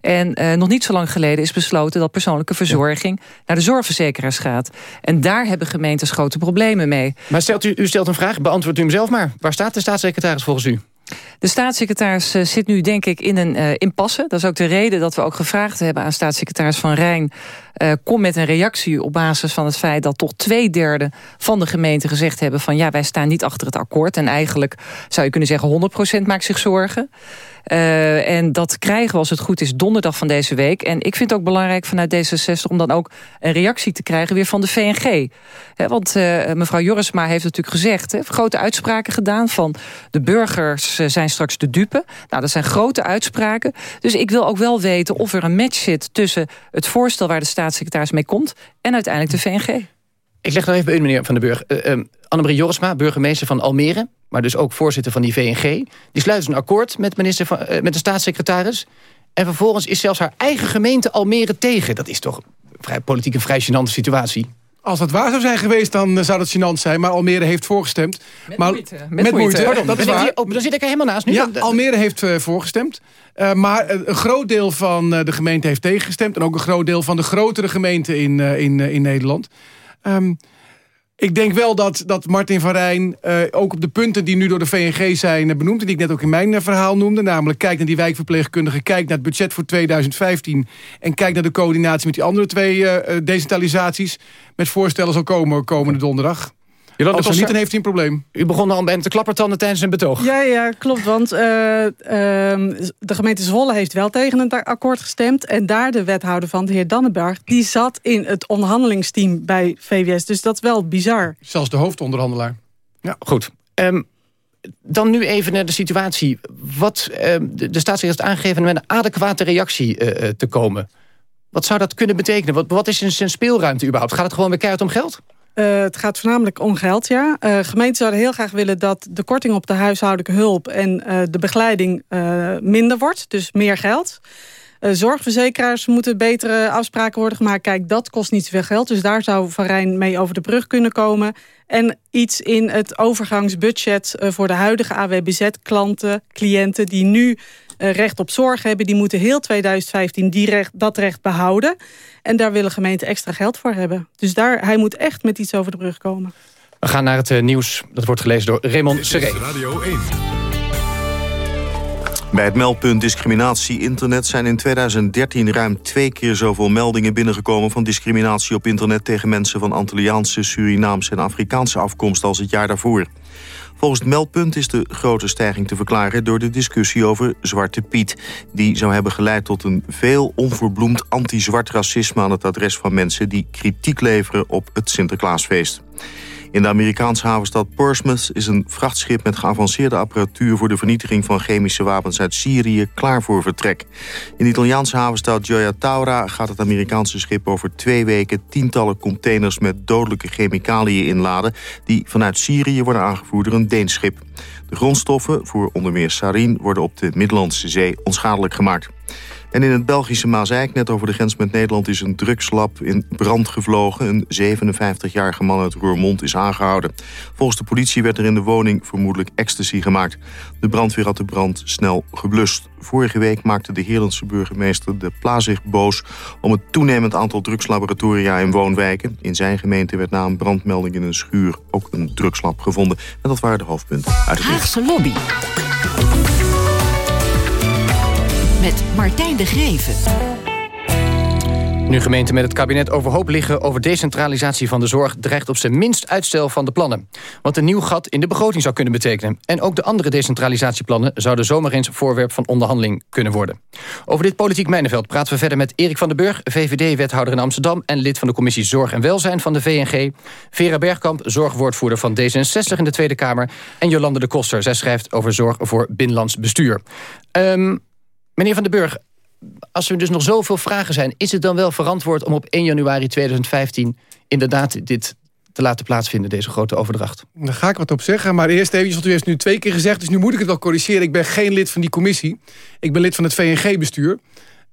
Speaker 18: En uh, nog niet zo lang geleden is besloten dat persoonlijke verzorging naar de zorgverzekeraars gaat. En daar hebben gemeentes grote problemen mee.
Speaker 9: Maar stelt u, u stelt een vraag, beantwoordt u hem zelf maar. Waar staat de staatssecretaris volgens u?
Speaker 18: De staatssecretaris uh, zit nu denk ik in een uh, impasse. Dat is ook de reden dat we ook gevraagd hebben aan staatssecretaris Van Rijn... Uh, kom met een reactie op basis van het feit dat toch twee derde van de gemeenten gezegd hebben... van ja, wij staan niet achter het akkoord. En eigenlijk zou je kunnen zeggen 100% maakt zich zorgen. Uh, en dat krijgen we als het goed is donderdag van deze week. En ik vind het ook belangrijk vanuit D66 om dan ook een reactie te krijgen weer van de VNG. Want uh, mevrouw Jorisma heeft natuurlijk gezegd, grote uitspraken gedaan van de burgers uh, zijn straks de dupe. Nou, dat zijn grote uitspraken. Dus ik wil ook wel weten of er een match zit tussen het voorstel waar de staatssecretaris mee komt en uiteindelijk de VNG.
Speaker 9: Ik leg nog even bij u, meneer Van den Burg. Uh, um, Annemarie Jorisma, burgemeester van Almere... maar dus ook voorzitter van die VNG... die sluit een akkoord met, minister van, uh, met de staatssecretaris... en vervolgens is zelfs haar eigen gemeente Almere tegen. Dat is toch vrij, politiek een vrij gênante situatie.
Speaker 15: Als dat waar zou zijn geweest, dan uh, zou dat gênant zijn. Maar Almere heeft voorgestemd.
Speaker 18: Met
Speaker 15: maar,
Speaker 18: moeite. Met,
Speaker 15: met moeite. moeite.
Speaker 9: Pardon,
Speaker 15: dat is
Speaker 9: dan,
Speaker 15: waar.
Speaker 9: Hier, oh, dan zit ik er helemaal naast nu.
Speaker 15: Ja, Almere heeft uh, voorgestemd. Uh, maar een groot deel van de gemeente heeft tegengestemd. En ook een groot deel van de grotere gemeenten in, in, in Nederland. Ehm, ik denk wel dat, dat Martin van Rijn uh, ook op de punten die nu door de VNG zijn benoemd... en die ik net ook in mijn uh, verhaal noemde... namelijk kijk naar die wijkverpleegkundigen... kijk naar het budget voor 2015... en kijk naar de coördinatie met die andere twee decentralisaties... met voorstellen zal komen komende donderdag.
Speaker 9: Jolanda
Speaker 15: Als er
Speaker 9: Koster,
Speaker 15: niet, dan heeft hij een probleem.
Speaker 9: U begon al met de klappertanden tijdens een betoog.
Speaker 17: Ja, ja klopt. Want uh, uh, de gemeente Zwolle heeft wel tegen het akkoord gestemd. En daar de wethouder van, de heer Dannenberg... die zat in het onderhandelingsteam bij VWS. Dus dat is wel bizar.
Speaker 15: Zelfs de hoofdonderhandelaar.
Speaker 9: Ja. Goed. Um, dan nu even naar de situatie. Wat uh, de, de staatssecretaris aangegeven met een adequate reactie uh, te komen. Wat zou dat kunnen betekenen? Wat, wat is zijn speelruimte überhaupt? Gaat het gewoon weer keihard om geld?
Speaker 17: Uh, het gaat voornamelijk om geld, ja. Uh, gemeenten zouden heel graag willen dat de korting op de huishoudelijke hulp... en uh, de begeleiding minder wordt, dus meer geld. zorgverzekeraars moeten betere afspraken worden gemaakt. Kijk, dat kost niet zoveel geld, dus daar zou Van Rijn mee over de brug kunnen komen. En iets in het overgangsbudget voor de huidige AWBZ-klanten, cliënten... die nu recht op zorg hebben, die moeten heel 2015 die recht, dat recht behouden. En daar willen gemeenten extra geld voor hebben. Dus daar, hij moet echt met iets over de brug komen.
Speaker 9: We gaan naar het uh, nieuws. Dat wordt gelezen door Raymond Seré.
Speaker 19: Radio 1.
Speaker 1: Bij het meldpunt discriminatie internet zijn in 2013 ruim twee keer zoveel meldingen binnengekomen van discriminatie op internet tegen mensen van Antilliaanse, Surinaamse en Afrikaanse afkomst als het jaar daarvoor. Volgens het meldpunt is de grote stijging te verklaren door de discussie over Zwarte Piet. Die zou hebben geleid tot een veel onverbloemd anti-zwart racisme aan het adres van mensen die kritiek leveren op het Sinterklaasfeest. In de Amerikaanse havenstad Portsmouth is een vrachtschip met geavanceerde apparatuur voor de vernietiging van chemische wapens uit Syrië klaar voor vertrek. In de Italiaanse havenstad Gioia Taura gaat het Amerikaanse schip over twee weken tientallen containers met dodelijke chemicaliën inladen die vanuit Syrië worden aangevoerd door een Deens schip. De grondstoffen voor onder meer sarin worden op de Middellandse Zee onschadelijk gemaakt. En in het Belgische Maasijk, net over de grens met Nederland... is een drugslab in brand gevlogen. Een 57-jarige man uit Roermond is aangehouden. Volgens de politie werd er in de woning vermoedelijk ecstasy gemaakt. De brandweer had de brand snel geblust. Vorige week maakte de Heerlandse burgemeester de Pla zich boos... om het toenemend aantal drugslaboratoria in woonwijken. In zijn gemeente werd na een brandmelding in een schuur... ook een drugslab gevonden. En dat waren de hoofdpunten uit het
Speaker 20: Haagse lobby Martijn de Greven.
Speaker 9: Nu gemeenten met het kabinet overhoop liggen over decentralisatie van de zorg... dreigt op zijn minst uitstel van de plannen. Wat een nieuw gat in de begroting zou kunnen betekenen. En ook de andere decentralisatieplannen zouden zomaar eens voorwerp van onderhandeling kunnen worden. Over dit politiek mijnenveld praten we verder met Erik van den Burg... VVD-wethouder in Amsterdam en lid van de commissie Zorg en Welzijn van de VNG. Vera Bergkamp, zorgwoordvoerder van D66 in de Tweede Kamer. En Jolande de Koster, zij schrijft over zorg voor binnenlands bestuur. Um, Meneer Van den Burg, als er dus nog zoveel vragen zijn... is het dan wel verantwoord om op 1 januari 2015... inderdaad dit te laten plaatsvinden, deze grote overdracht?
Speaker 15: Daar ga ik wat op zeggen, maar eerst even, want u heeft nu twee keer gezegd... dus nu moet ik het wel corrigeren. Ik ben geen lid van die commissie. Ik ben lid van het VNG-bestuur.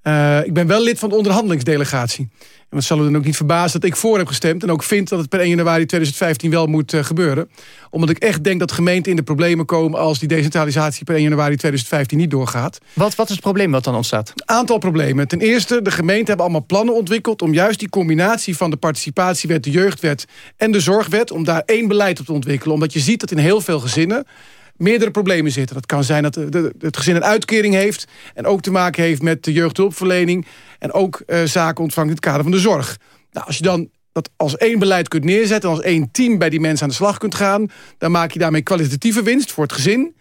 Speaker 15: Uh, ik ben wel lid van de onderhandelingsdelegatie. En wat zal u dan ook niet verbazen dat ik voor heb gestemd... en ook vind dat het per 1 januari 2015 wel moet uh, gebeuren. Omdat ik echt denk dat gemeenten in de problemen komen... als die decentralisatie per 1 januari 2015 niet doorgaat.
Speaker 9: Wat, wat is het probleem wat dan ontstaat?
Speaker 15: Een aantal problemen. Ten eerste, de gemeenten hebben allemaal plannen ontwikkeld... om juist die combinatie van de participatiewet, de jeugdwet... en de zorgwet, om daar één beleid op te ontwikkelen. Omdat je ziet dat in heel veel gezinnen meerdere problemen zitten. Dat kan zijn dat het gezin een uitkering heeft... en ook te maken heeft met de jeugdhulpverlening... en ook uh, zaken ontvangt in het kader van de zorg. Nou, als je dan dat als één beleid kunt neerzetten... als één team bij die mensen aan de slag kunt gaan... dan maak je daarmee kwalitatieve winst voor het gezin...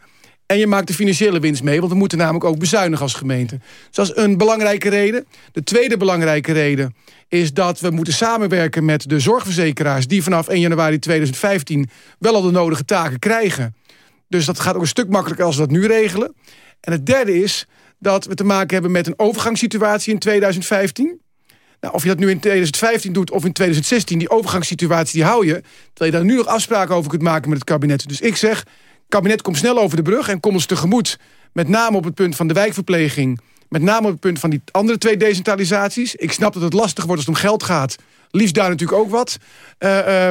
Speaker 15: En je maakt de financiële winst mee, want we moeten namelijk ook bezuinigen als gemeente. Dus dat is een belangrijke reden. De tweede belangrijke reden is dat we moeten samenwerken met de zorgverzekeraars... die vanaf 1 januari 2015 wel al de nodige taken krijgen. Dus dat gaat ook een stuk makkelijker als we dat nu regelen. En het derde is dat we te maken hebben met een overgangssituatie in 2015. Nou, of je dat nu in 2015 doet of in 2016, die overgangssituatie die hou je... terwijl je daar nu nog afspraken over kunt maken met het kabinet. Dus ik zeg, kabinet komt snel over de brug en kom ons tegemoet... met name op het punt van de wijkverpleging... met name op het punt van die andere twee decentralisaties. Ik snap dat het lastig wordt als het om geld gaat. Liefst daar natuurlijk ook wat. Uh,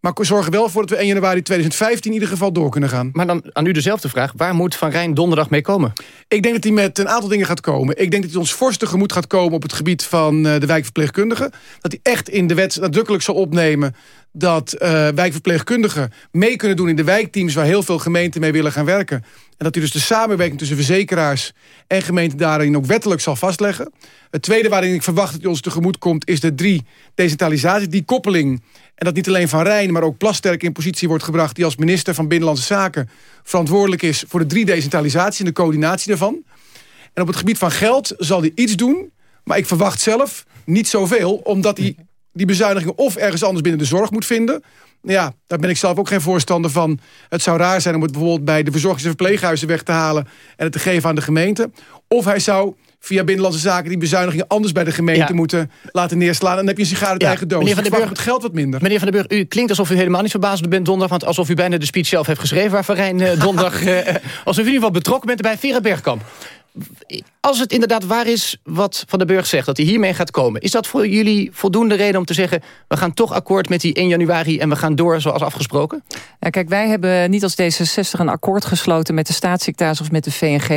Speaker 15: Maar zorg er wel voor dat we 1 januari 2015 in ieder geval door kunnen gaan.
Speaker 9: Maar dan aan u dezelfde vraag. Waar moet Van Rijn donderdag mee komen?
Speaker 15: Ik denk dat hij met een aantal dingen gaat komen. Ik denk dat hij ons fors tegemoet gaat komen op het gebied van uh, de wijkverpleegkundigen. Dat hij echt in de wet nadrukkelijk zal opnemen dat uh, wijkverpleegkundigen mee kunnen doen in de wijkteams... waar heel veel gemeenten mee willen gaan werken. En dat hij dus de samenwerking tussen verzekeraars en gemeenten daarin ook wettelijk zal vastleggen. Het tweede waarin ik verwacht dat hij ons tegemoet komt... is de drie decentralisatie, die koppeling. En dat niet alleen Van Rijn, maar ook Plasterk in positie wordt gebracht... die als minister van Binnenlandse Zaken verantwoordelijk is... voor de drie decentralisatie en de coördinatie daarvan. En op het gebied van geld zal hij iets doen... maar ik verwacht zelf niet zoveel, omdat hij die bezuinigingen of ergens anders binnen de zorg moet vinden. Ja, daar ben ik zelf ook geen voorstander van. Het zou raar zijn om het bijvoorbeeld bij de verzorgings- en verpleeghuizen weg te halen... en het te geven aan de gemeente. Of hij zou via Binnenlandse Zaken die bezuinigingen anders bij de gemeente moeten laten neerslaan. En dan heb je een sigaar uit
Speaker 9: Ja.
Speaker 15: eigen doos.
Speaker 9: Meneer Van den
Speaker 15: verwacht het geld wat minder.
Speaker 9: Meneer Van den Burg, u klinkt alsof u helemaal niet verbaasd bent donderdag... want alsof u bijna de speech zelf heeft geschreven... waar Van Rijn eh, donderdag... eh, alsof u in ieder geval betrokken bent bij Vera Bergkamp. Als het inderdaad waar is wat Van den Burg zegt... dat hij hiermee gaat komen... is dat voor jullie voldoende reden om te zeggen... we gaan toch akkoord met die 1 januari... en we gaan door zoals afgesproken?
Speaker 18: Ja, kijk, wij hebben niet als D66 een akkoord gesloten met de staatssecretaris of met de VNG.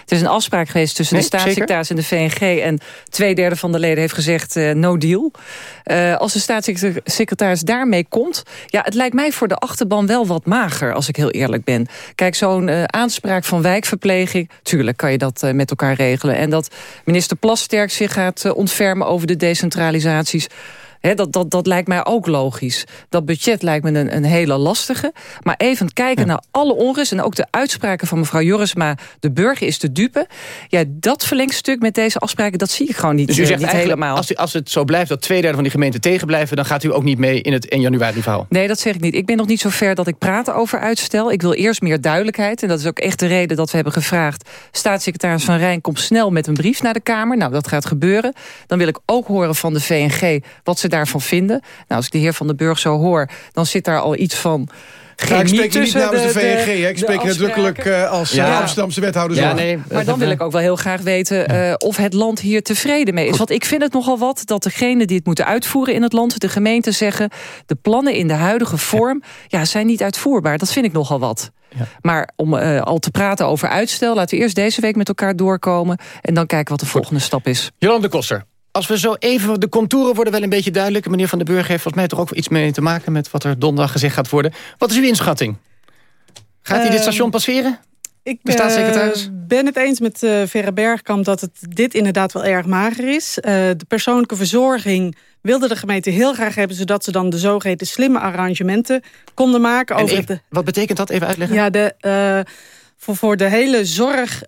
Speaker 18: Het is een afspraak geweest tussen
Speaker 9: Nee,
Speaker 18: de staatssecretaris en de VNG. En twee derde van de leden heeft gezegd eh, no deal. Eh, als de staatssecretaris daarmee komt... ja, het lijkt mij voor de achterban wel wat mager, als ik heel eerlijk ben. Kijk, zo'n eh, aanspraak van wijkverpleging... tuurlijk kan je dat eh, met elkaar regelen. En dat minister Plasterk zich gaat eh, ontfermen over de decentralisaties... Dat, dat, dat lijkt mij ook logisch. Dat budget lijkt me een, een hele lastige. Maar even kijken naar alle onrust... en ook de uitspraken van mevrouw Jorisma... de burger is te dupe. Ja, dat verlengstuk met deze afspraken... dat zie ik gewoon niet,
Speaker 9: Dus u
Speaker 18: eh,
Speaker 9: zegt
Speaker 18: niet helemaal.
Speaker 9: als, u- als het zo blijft dat twee derde van die gemeenten tegen blijven... dan gaat u ook niet mee in het 1 januari verhaal.
Speaker 18: Nee, dat zeg ik niet. Ik ben nog niet zo ver dat ik praat over uitstel. Ik wil eerst meer duidelijkheid. En dat is ook echt de reden dat we hebben gevraagd... staatssecretaris Van Rijn, kom snel met een brief naar de Kamer. Nou, dat gaat gebeuren. Dan wil ik ook horen van de VNG wat ze daarvan vinden. Nou, als ik de heer Van den Burg zo hoor... dan zit daar al iets van...
Speaker 15: Ja, ik
Speaker 18: chemie
Speaker 15: spreek hier niet
Speaker 18: tussen
Speaker 15: namens de, VNG. hè. Ik
Speaker 18: de
Speaker 15: spreek hier nadrukkelijk eh, als eh,
Speaker 18: Ja.
Speaker 15: Amsterdamse wethouder.
Speaker 18: Ja, nee, maar dan wil ik ook wel heel graag weten eh, of het land hier tevreden mee is. Want ik vind het nogal wat dat degenen die het moeten uitvoeren in het land... de gemeenten zeggen, de plannen in de huidige vorm ja, zijn niet uitvoerbaar. Dat vind ik nogal wat. Maar om eh, al te praten over uitstel... laten we eerst deze week met elkaar doorkomen... en dan kijken wat de volgende stap is.
Speaker 9: Jolande de Koster, als we zo even... de contouren worden wel een beetje duidelijk. Meneer Van den Burg heeft volgens mij toch ook iets mee te maken... met wat er donderdag gezegd gaat worden. Wat is uw inschatting? Gaat hij dit
Speaker 17: Ehm,
Speaker 9: station passeren?
Speaker 17: Ik
Speaker 9: De staatssecretaris?
Speaker 17: eh, ben het eens met eh Vera Bergkamp dat het dit inderdaad wel erg mager is. Eh, de persoonlijke verzorging wilde de gemeente heel graag hebben... zodat ze dan de zogeheten slimme arrangementen konden maken.
Speaker 9: En
Speaker 17: over
Speaker 9: even-
Speaker 17: het,
Speaker 9: wat betekent dat? Even uitleggen.
Speaker 17: ja, de, voor, voor de hele zorg...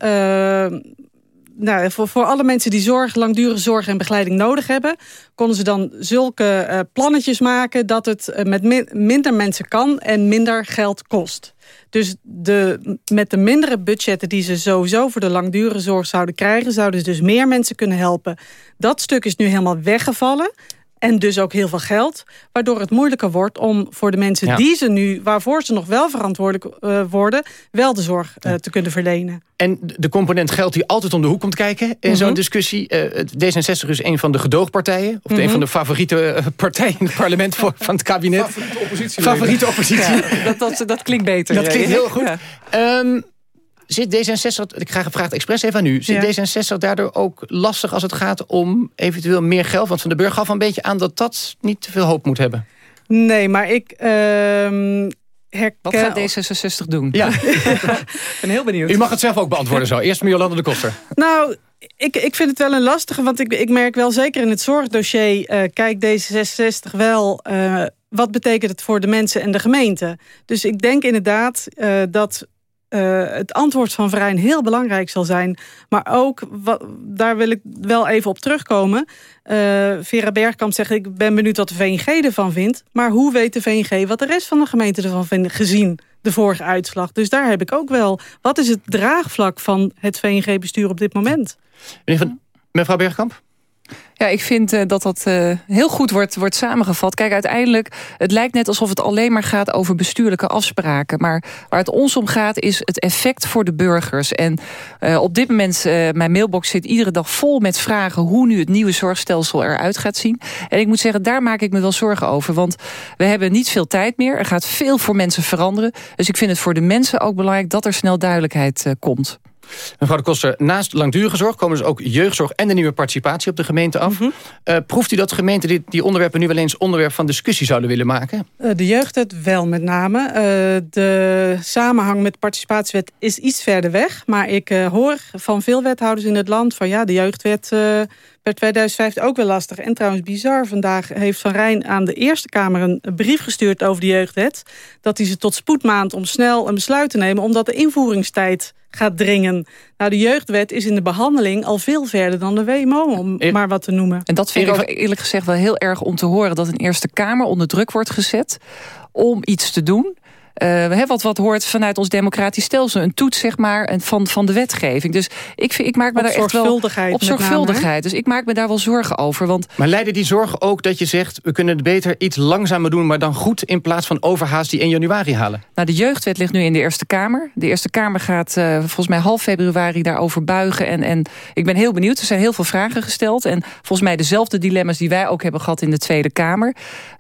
Speaker 17: nou, voor, voor alle mensen die zorg, langdurige zorg en begeleiding nodig hebben... konden ze dan zulke eh, plannetjes maken... dat het eh, met min- minder mensen kan en minder geld kost. Dus de, met de mindere budgetten die ze sowieso voor de langdurige zorg zouden krijgen... zouden ze dus meer mensen kunnen helpen. Dat stuk is nu helemaal weggevallen. En dus ook heel veel geld. Waardoor het moeilijker wordt om voor de mensen
Speaker 9: Ja.
Speaker 17: die ze nu... waarvoor ze nog wel verantwoordelijk eh, worden... wel de zorg eh, te kunnen verlenen.
Speaker 9: En de component geld die altijd om de hoek komt kijken in
Speaker 17: Mhm.
Speaker 9: zo'n discussie. Eh, het D66 is een van de gedoogpartijen. Of een
Speaker 17: Mhm.
Speaker 9: van de favoriete partijen in het parlement voor, van het kabinet.
Speaker 15: Favoriete oppositie.
Speaker 9: Favoriete oppositie.
Speaker 18: Ja, dat, dat, dat klinkt beter.
Speaker 9: Dat klinkt heel goed.
Speaker 18: ja.
Speaker 9: Ehm, zit D66, ik ga gevraagd expres even aan u. Zit D66 daardoor ook lastig als het gaat om eventueel meer geld? Want Van de Burg gaf een beetje aan dat dat niet te veel hoop moet hebben.
Speaker 17: Nee, maar ik ehm herken...
Speaker 18: Wat gaat D66 doen?
Speaker 9: Ja.
Speaker 18: Ik ben heel benieuwd.
Speaker 9: U mag het zelf ook beantwoorden zo. Eerst Jolande de Koster.
Speaker 17: Nou, ik, ik vind het wel een lastige, want ik, ik merk wel zeker in het zorgdossier... eh kijkt D66 wel, eh, wat betekent het voor de mensen en de gemeente? Dus ik denk inderdaad eh, dat eh, het antwoord van Vrijn heel belangrijk zal zijn. Maar ook, wat, daar wil ik wel even op terugkomen. Eh, Vera Bergkamp zegt, ik ben benieuwd wat de VNG ervan vindt. Maar hoe weet de VNG wat de rest van de gemeente ervan vindt, gezien de vorige uitslag? Dus daar heb ik ook wel, wat is het draagvlak van het VNG-bestuur op dit moment?
Speaker 9: Mevrouw Bergkamp?
Speaker 18: Ja, ik vind uh, dat dat uh, heel goed wordt, wordt samengevat. Kijk, uiteindelijk, het lijkt net alsof het alleen maar gaat over bestuurlijke afspraken. Maar waar het ons om gaat, is het effect voor de burgers. En uh, op dit moment, mijn mailbox zit iedere dag vol met vragen... hoe nu het nieuwe zorgstelsel eruit gaat zien. En ik moet zeggen, daar maak ik me wel zorgen over. Want we hebben niet veel tijd meer. Er gaat veel voor mensen veranderen. Dus ik vind het voor de mensen ook belangrijk... dat er snel duidelijkheid komt.
Speaker 9: Mevrouw de Koster, naast langdurige zorg komen dus ook jeugdzorg en de nieuwe participatie op de gemeente af. Mm proeft u dat gemeenten die, die onderwerpen nu wel eens onderwerp van discussie zouden willen maken?
Speaker 17: Uh, de jeugdwet wel met name. Uh, de samenhang met de participatiewet is iets verder weg. Maar ik hoor van veel wethouders in het land van ja, de jeugdwet per 2005 ook wel lastig. En trouwens bizar, vandaag heeft Van Rijn aan de Eerste Kamer een brief gestuurd over de jeugdwet. Dat hij ze tot spoedmaand om snel een besluit te nemen, omdat de invoeringstijd gaat dringen. Nou, de jeugdwet is in de behandeling al veel verder dan de WMO, om maar wat te noemen.
Speaker 18: En dat vind ik ook eerlijk gezegd wel heel erg om te horen... dat een Eerste Kamer onder druk wordt gezet om iets te doen... Uh, wat, wat hoort vanuit ons democratisch stelsel. Een toets zeg maar, van, van de wetgeving. Dus ik, vind, ik maak me
Speaker 17: op
Speaker 18: daar echt wel...
Speaker 17: Op
Speaker 18: zorgvuldigheid. Dus ik maak me daar wel zorgen over. Want...
Speaker 9: Maar leiden die zorgen ook dat je zegt... we kunnen het beter iets langzamer doen... maar dan goed in plaats van overhaast die 1 januari halen?
Speaker 18: Nou, de jeugdwet ligt nu in de Eerste Kamer. De Eerste Kamer gaat uh, volgens mij half februari daarover buigen. En, en ik ben heel benieuwd. Er zijn heel veel vragen gesteld. En volgens mij dezelfde dilemma's die wij ook hebben gehad in de Tweede Kamer.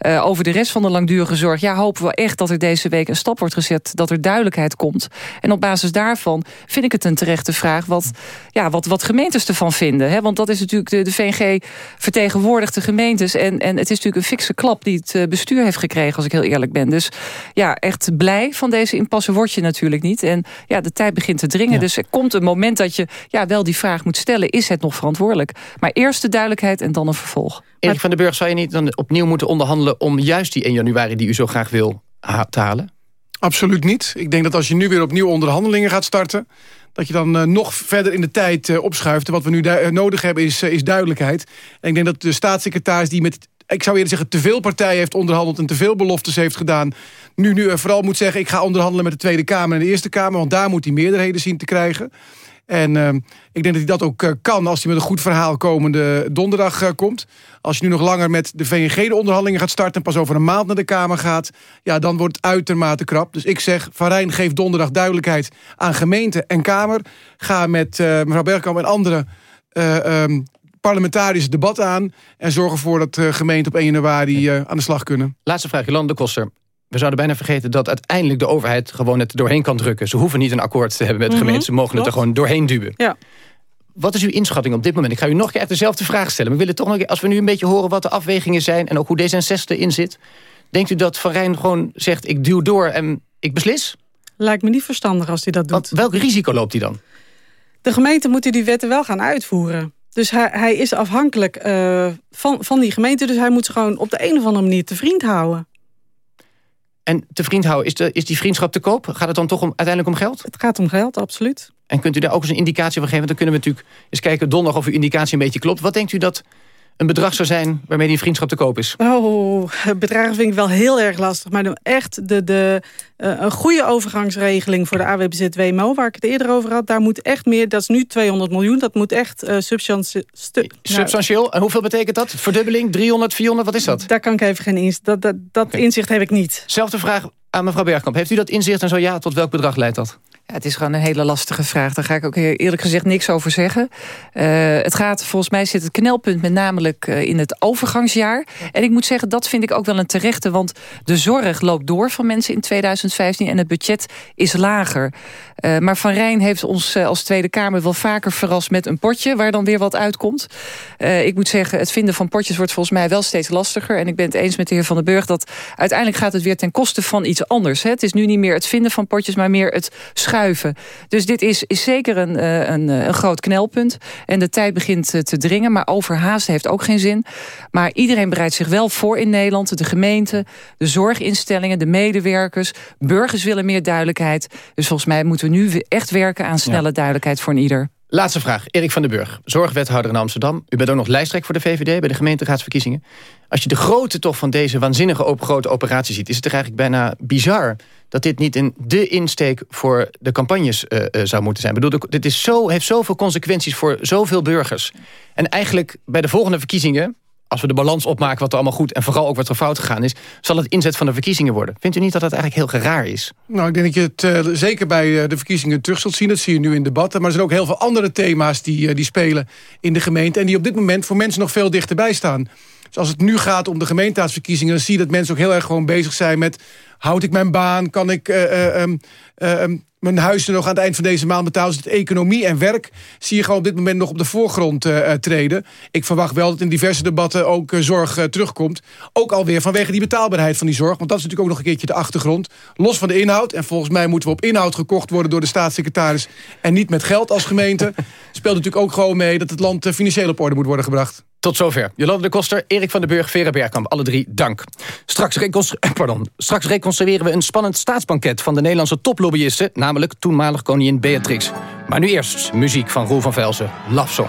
Speaker 18: Uh, over de rest van de langdurige zorg. Ja, hopen we echt dat er deze week een stap wordt gezet... dat er duidelijkheid komt. En op basis daarvan vind ik het een terechte vraag... wat, ja, wat, wat gemeentes ervan vinden. Hè? Want dat is natuurlijk de, de VNG vertegenwoordigt de gemeentes... En, en het is natuurlijk een fikse klap die het eh, bestuur heeft gekregen... als ik heel eerlijk ben. Dus ja, echt blij van deze impasse word je natuurlijk niet. En ja, de tijd begint te dringen. Dus er komt een moment dat je ja, wel die vraag moet stellen... is het nog verantwoordelijk? Maar eerst de duidelijkheid en dan een vervolg.
Speaker 9: Erik van den Burg, zou je niet dan opnieuw moeten onderhandelen... om juist die 1 januari die u zo graag wil te halen?
Speaker 15: Absoluut niet. Ik denk dat als je nu weer opnieuw onderhandelingen gaat starten... dat je dan uh, nog verder in de tijd uh, opschuift. wat we nu uh, nodig hebben is, is duidelijkheid. En ik denk dat de staatssecretaris die met... ik zou eerder zeggen te veel partijen heeft onderhandeld... en te veel beloftes heeft gedaan... nu, nu vooral moet zeggen... ik ga onderhandelen met de Tweede Kamer en de Eerste Kamer... want daar moet hij meerderheden zien te krijgen... En uh, ik denk dat hij dat ook uh, kan als hij met een goed verhaal komende donderdag uh, komt. Als je nu nog langer met de VNG de onderhandelingen gaat starten... en pas over een maand naar de Kamer gaat... ja, dan wordt het uitermate krap. Dus ik zeg, Van Rijn geeft donderdag duidelijkheid aan gemeente en Kamer. Ga met mevrouw Bergkamp en andere um, parlementariërs debat aan... en zorg ervoor dat uh, gemeenten op 1 januari uh, aan de slag kunnen.
Speaker 9: Laatste vraag, Jolande Koster. We zouden bijna vergeten dat uiteindelijk de overheid gewoon het doorheen kan drukken. Ze hoeven niet een akkoord te hebben met de gemeente. Ze mogen het er gewoon doorheen duwen.
Speaker 17: Ja.
Speaker 9: Wat is uw inschatting op dit moment? Ik ga u nog een keer dezelfde vraag stellen. We willen toch nog, als we nu een beetje horen wat de afwegingen zijn... en ook hoe D66 erin zit... denkt u dat Van Rijn gewoon zegt, ik duw door en ik beslis?
Speaker 17: Lijkt me niet verstandig als hij dat doet.
Speaker 9: Want welk risico loopt hij dan?
Speaker 17: De gemeente moet die wetten wel gaan uitvoeren. Dus hij, hij is afhankelijk uh, van, van die gemeente. Dus hij moet ze gewoon op de een of andere manier te vriend houden.
Speaker 9: En te vriend houden, is, de, is die vriendschap te koop? Gaat het dan toch om, uiteindelijk om geld?
Speaker 17: Het gaat om geld, absoluut.
Speaker 9: En kunt u daar ook eens een indicatie van geven? Dan kunnen we natuurlijk eens kijken donderdag of uw indicatie een beetje klopt. Wat denkt u dat een bedrag zou zijn waarmee die vriendschap te koop is?
Speaker 17: Oh, bedragen vind ik wel heel erg lastig. Maar echt de, de, uh, een goede overgangsregeling voor de AWBZ WMO... waar ik het eerder over had, daar moet echt meer... dat is nu 200 miljoen, dat moet echt uh, substantieel...
Speaker 9: Substantieel? En hoeveel betekent dat? Verdubbeling, 300, 400, wat is dat?
Speaker 17: Daar kan ik even geen inzicht... Dat, dat, dat okay. inzicht heb ik niet.
Speaker 9: Zelfde vraag aan mevrouw Bergkamp. Heeft u dat inzicht en zo ja, tot welk bedrag leidt dat?
Speaker 18: Ja, het is gewoon een hele lastige vraag. Daar ga ik ook eerlijk gezegd niks over zeggen. Uh, het gaat, volgens mij zit het knelpunt met namelijk uh, in het overgangsjaar. En ik moet zeggen, dat vind ik ook wel een terechte. Want de zorg loopt door van mensen in 2015 en het budget is lager. Uh, maar Van Rijn heeft ons als Tweede Kamer wel vaker verrast met een potje... waar dan weer wat uitkomt. ik moet zeggen, het vinden van potjes wordt volgens mij wel steeds lastiger. En ik ben het eens met de heer Van den Burg... dat uiteindelijk gaat het weer ten koste van iets anders. Hè. Het is nu niet meer het vinden van potjes, maar meer het schuiven. Dus dit is, is zeker een, een, een groot knelpunt. En de tijd begint te dringen, maar overhaasten heeft ook geen zin. Maar iedereen bereidt zich wel voor in Nederland. De gemeente, de zorginstellingen, de medewerkers. Burgers willen meer duidelijkheid. Dus volgens mij moeten we nu echt werken aan snelle ja. duidelijkheid voor een ieder.
Speaker 9: Laatste vraag. Erik van den Burg, zorgwethouder in Amsterdam. U bent ook nog lijsttrekker voor de VVD bij de gemeenteraadsverkiezingen. Als je de grootte toch van deze waanzinnige op grote operatie ziet... is het toch eigenlijk bijna bizar dat dit niet in de insteek voor de campagnes uh, uh, zou moeten zijn. Ik bedoel, dit is zo, heeft zoveel consequenties voor zoveel burgers. En eigenlijk bij de volgende verkiezingen als we de balans opmaken wat er allemaal goed... en vooral ook wat er fout gegaan is... zal het inzet van de verkiezingen worden. Vindt u niet dat dat eigenlijk heel raar is?
Speaker 15: Nou, ik denk dat je het uh, zeker bij uh, de verkiezingen terug zult zien. Dat zie je nu in debatten. Maar er zijn ook heel veel andere thema's die, uh, die spelen in de gemeente... en die op dit moment voor mensen nog veel dichterbij staan. Dus als het nu gaat om de gemeenteraadsverkiezingen... dan zie je dat mensen ook heel erg gewoon bezig zijn met... houd ik mijn baan, kan ik... Um, um, mijn huis nog aan het eind van deze maand betalen. Dus economie en werk zie je gewoon op dit moment nog op de voorgrond uh, treden. Ik verwacht wel dat in diverse debatten ook uh, zorg terugkomt. Ook alweer vanwege die betaalbaarheid van die zorg. Want dat is natuurlijk ook nog een keertje de achtergrond. Los van de inhoud. En volgens mij moeten we op inhoud gekocht worden door de staatssecretaris. En niet met geld als gemeente. Speelt natuurlijk ook gewoon mee dat het land financieel op orde moet worden gebracht.
Speaker 9: Tot zover. Jolande de Koster, Erik van den Burg, Vera Bergkamp. Alle drie dank. Straks, pardon. Straks reconstrueren we een spannend staatsbanket... van de Nederlandse toplobbyisten, namelijk toenmalig koningin Beatrix. Maar nu eerst muziek van Roel van Velsen, Love Song.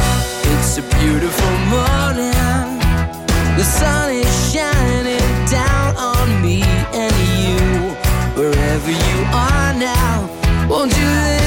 Speaker 21: It's a beautiful morning. The sun is shining down on me and you. Wherever you are now, won't you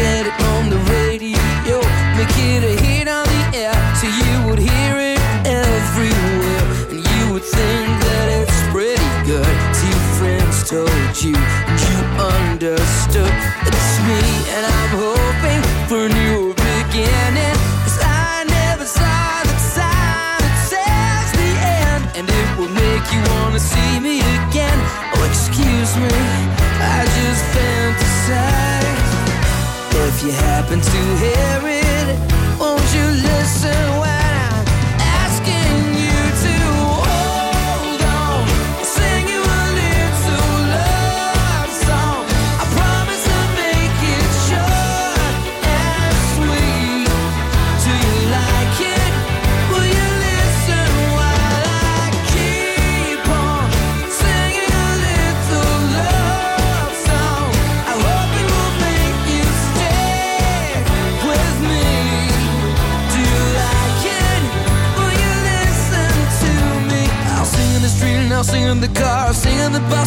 Speaker 21: get it on the radio, make it a hit on the air, so you would hear it everywhere, and you would think that it's pretty good. Two friends told you, and you understood. It's me, to hear it, won't you listen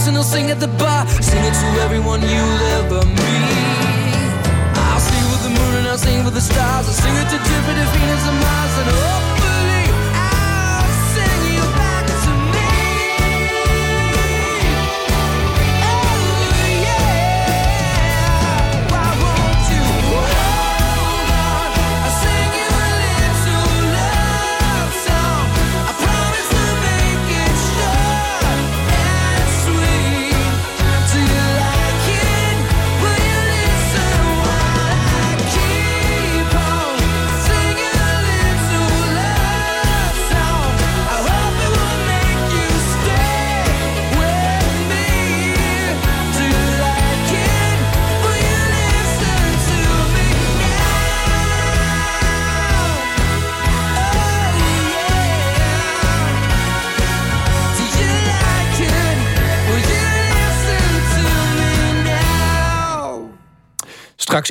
Speaker 21: and I'll sing at the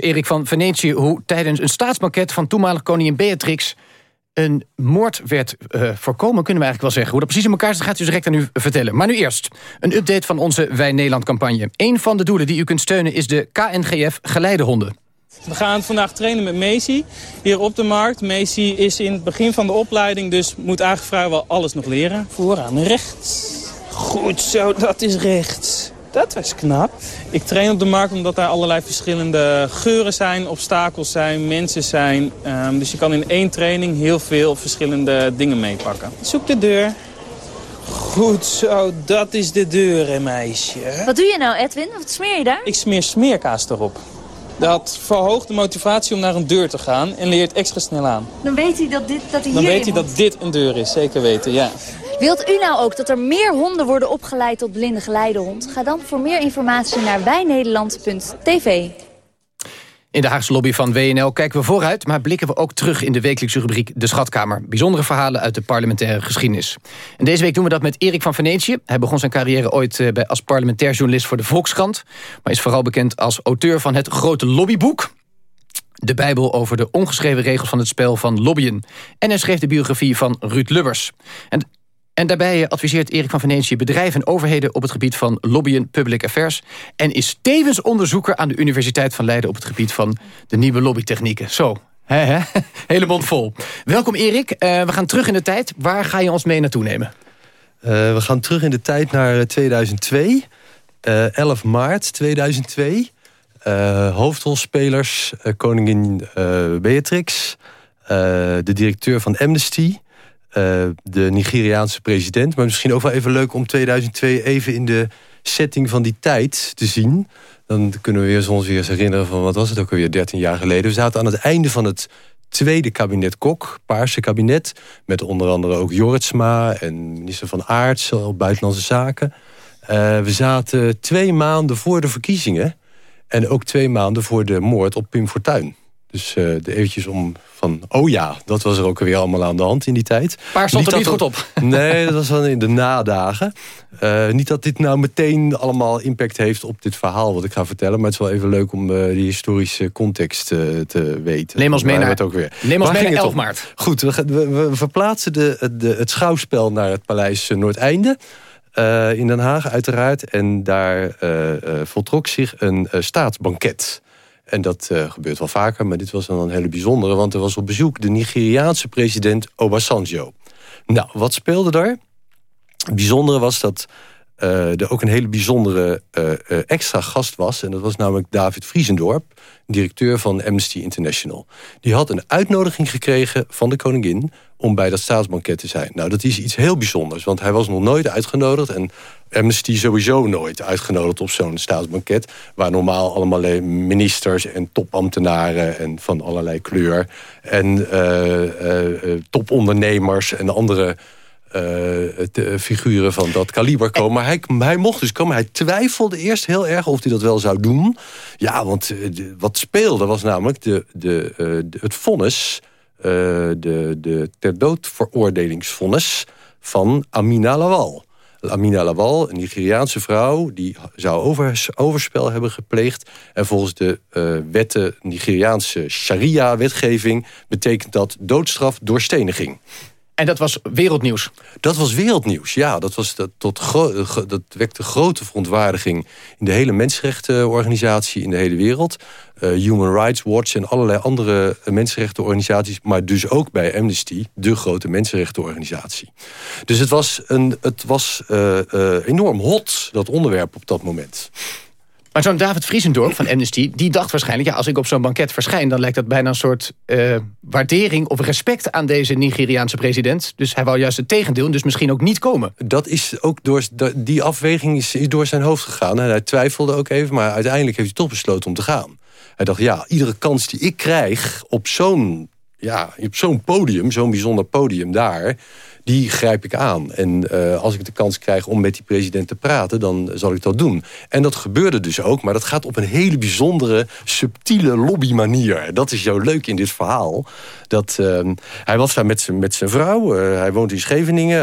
Speaker 9: Erik van Venetië, hoe tijdens een staatsbanket van toenmalig koningin Beatrix... Een moord werd uh, voorkomen, kunnen we eigenlijk wel zeggen. Hoe dat precies in elkaar zit, gaat u direct aan u vertellen. Maar nu eerst, een update van onze Wij Nederland-campagne. Een van de doelen die u kunt steunen is de KNGF Geleidehonden.
Speaker 22: We gaan vandaag trainen met Macy hier op de markt. Macy is in het begin van de opleiding, dus moet eigenlijk vrijwel alles nog leren. Vooraan rechts. Goed zo, dat is rechts. Dat was knap. Ik train op de markt omdat daar allerlei verschillende geuren zijn, obstakels zijn, mensen zijn. Um, dus je kan in één training heel veel verschillende dingen meepakken. Zoek de deur. Goed zo, dat is de deur, hè, meisje.
Speaker 23: Wat doe je nou, Edwin? Wat smeer je daar?
Speaker 22: Ik smeer smeerkaas erop. Dat verhoogt de motivatie om naar een deur te gaan en leert extra snel aan.
Speaker 23: Dan weet hij dat, dit, dat hij
Speaker 22: Dan weet hij dat dit een deur is, zeker weten, ja.
Speaker 23: Wilt u nou ook dat er meer honden worden opgeleid tot blinde geleidehond? Ga dan voor meer informatie naar wijnederland.tv.
Speaker 9: In de Haagse lobby van WNL kijken we vooruit... maar blikken we ook terug in de wekelijkse rubriek De Schatkamer. Bijzondere verhalen uit de parlementaire geschiedenis. En deze week doen we dat met Erik van Venetië. Hij begon zijn carrière ooit eh, bij als parlementair journalist voor de Volkskrant... maar is vooral bekend als auteur van het grote lobbyboek... De Bijbel over de ongeschreven regels van het spel van lobbyen. En hij schreef de biografie van Ruud Lubbers. En en daarbij adviseert Erik van Venetië bedrijven en overheden... op het gebied van lobbyen, public affairs... en is tevens onderzoeker aan de Universiteit van Leiden... op het gebied van de nieuwe lobbytechnieken. Zo, he. hele mond vol. Welkom Erik, uh, we gaan terug in de tijd. Waar ga je ons mee naartoe nemen?
Speaker 24: Uh, we gaan terug in de tijd naar 2002. Uh, 11 maart 2002. hoofdrolspelers, koningin Beatrix... de directeur van Amnesty... Uh, de Nigeriaanse president. Maar misschien ook wel even leuk om 2002 even in de setting van die tijd te zien. Dan kunnen we ons weer eens herinneren van wat was het ook alweer 13 jaar geleden. We zaten aan het einde van het tweede kabinet Kok, Paarse kabinet. Met onder andere ook Jorritsma en minister van Aarts op Buitenlandse Zaken. Uh, we zaten twee maanden voor de verkiezingen. En ook twee maanden voor de moord op Pim Fortuyn. Dus uh, eventjes om van, oh ja, dat was er ook weer allemaal aan de hand in die tijd.
Speaker 9: Paar stond er niet goed op.
Speaker 24: Nee, dat was dan in de nadagen. Uh, niet dat dit nou meteen allemaal impact heeft op dit verhaal wat ik ga vertellen. Maar het is wel even leuk om uh, die historische context te weten.
Speaker 9: Neem ons mee naar,
Speaker 24: het ook weer.
Speaker 9: Neem ons mee naar 11 maart.
Speaker 24: Goed, we, we, we verplaatsen de, de, het schouwspel naar het paleis Noordeinde. in Den Haag uiteraard. En daar voltrok zich een staatsbanket. En dat uh, gebeurt wel vaker, maar dit was dan een hele bijzondere... want er was op bezoek de Nigeriaanse president Obasanjo. Nou, wat speelde daar? Het bijzondere was dat uh, er ook een hele bijzondere uh, extra gast was. En dat was namelijk David Vriesendorp, directeur van Amnesty International. Die had een uitnodiging gekregen van de koningin om bij dat staatsbanket te zijn. Nou, dat is iets heel bijzonders, want hij was nog nooit uitgenodigd... en Amnesty sowieso nooit uitgenodigd op zo'n staatsbanket... waar normaal allemaal ministers en topambtenaren en van allerlei kleur... en topondernemers en andere uh, figuren van dat kaliber komen. Maar hij, hij mocht dus komen. Hij twijfelde eerst heel erg of hij dat wel zou doen. Ja, want de, wat speelde was namelijk de, de, de het vonnis... de, de ter dood veroordelingsvonnis van Amina Lawal. Amina Lawal, een Nigeriaanse vrouw... die zou over, overspel hebben gepleegd. En volgens de uh, wetten, Nigeriaanse sharia-wetgeving... betekent dat doodstraf door steniging.
Speaker 9: En dat was wereldnieuws?
Speaker 24: Dat was wereldnieuws, ja. Dat, was dat, tot dat wekte grote verontwaardiging in de hele mensenrechtenorganisatie in de hele wereld. Uh, Human Rights Watch en allerlei andere mensenrechtenorganisaties. Maar dus ook bij Amnesty, de grote mensenrechtenorganisatie. Dus het was, een, het was uh, uh, enorm hot, dat onderwerp op dat moment.
Speaker 9: Maar zo'n David Vriesendorp van Amnesty... die dacht waarschijnlijk, ja, als ik op zo'n banket verschijn... dan lijkt dat bijna een soort uh, waardering of respect aan deze Nigeriaanse president. Dus hij wou juist het tegendeel, dus misschien ook niet komen.
Speaker 24: Dat is ook door, die afweging is, is door zijn hoofd gegaan. En hij twijfelde ook even, maar uiteindelijk heeft hij toch besloten om te gaan. Hij dacht, ja, iedere kans die ik krijg op zo'n ja, op zo'n podium, zo'n bijzonder podium daar die grijp ik aan. En uh, als ik de kans krijg om met die president te praten... dan zal ik dat doen. En dat gebeurde dus ook, maar dat gaat op een hele bijzondere... subtiele lobbymanier. Dat is jou leuk in dit verhaal. Dat, uh, hij was daar met zijn vrouw, uh, hij woont in Scheveningen...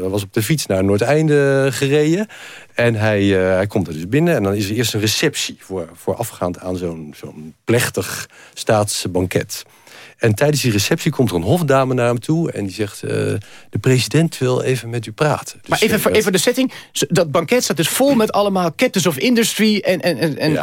Speaker 24: hij was op de fiets naar Noordeinde gereden... En hij, hij komt er dus binnen en dan is er eerst een receptie... voor, voorafgaand aan zo'n zo'n plechtig staatsbanket. En tijdens die receptie komt er een hofdame naar hem toe... en die zegt, eh, de president wil even met u praten.
Speaker 9: maar
Speaker 24: Dus,
Speaker 9: even,
Speaker 24: eh,
Speaker 9: voor, even de setting. Dat banket staat dus vol met allemaal captains of industry. En, en, en, en,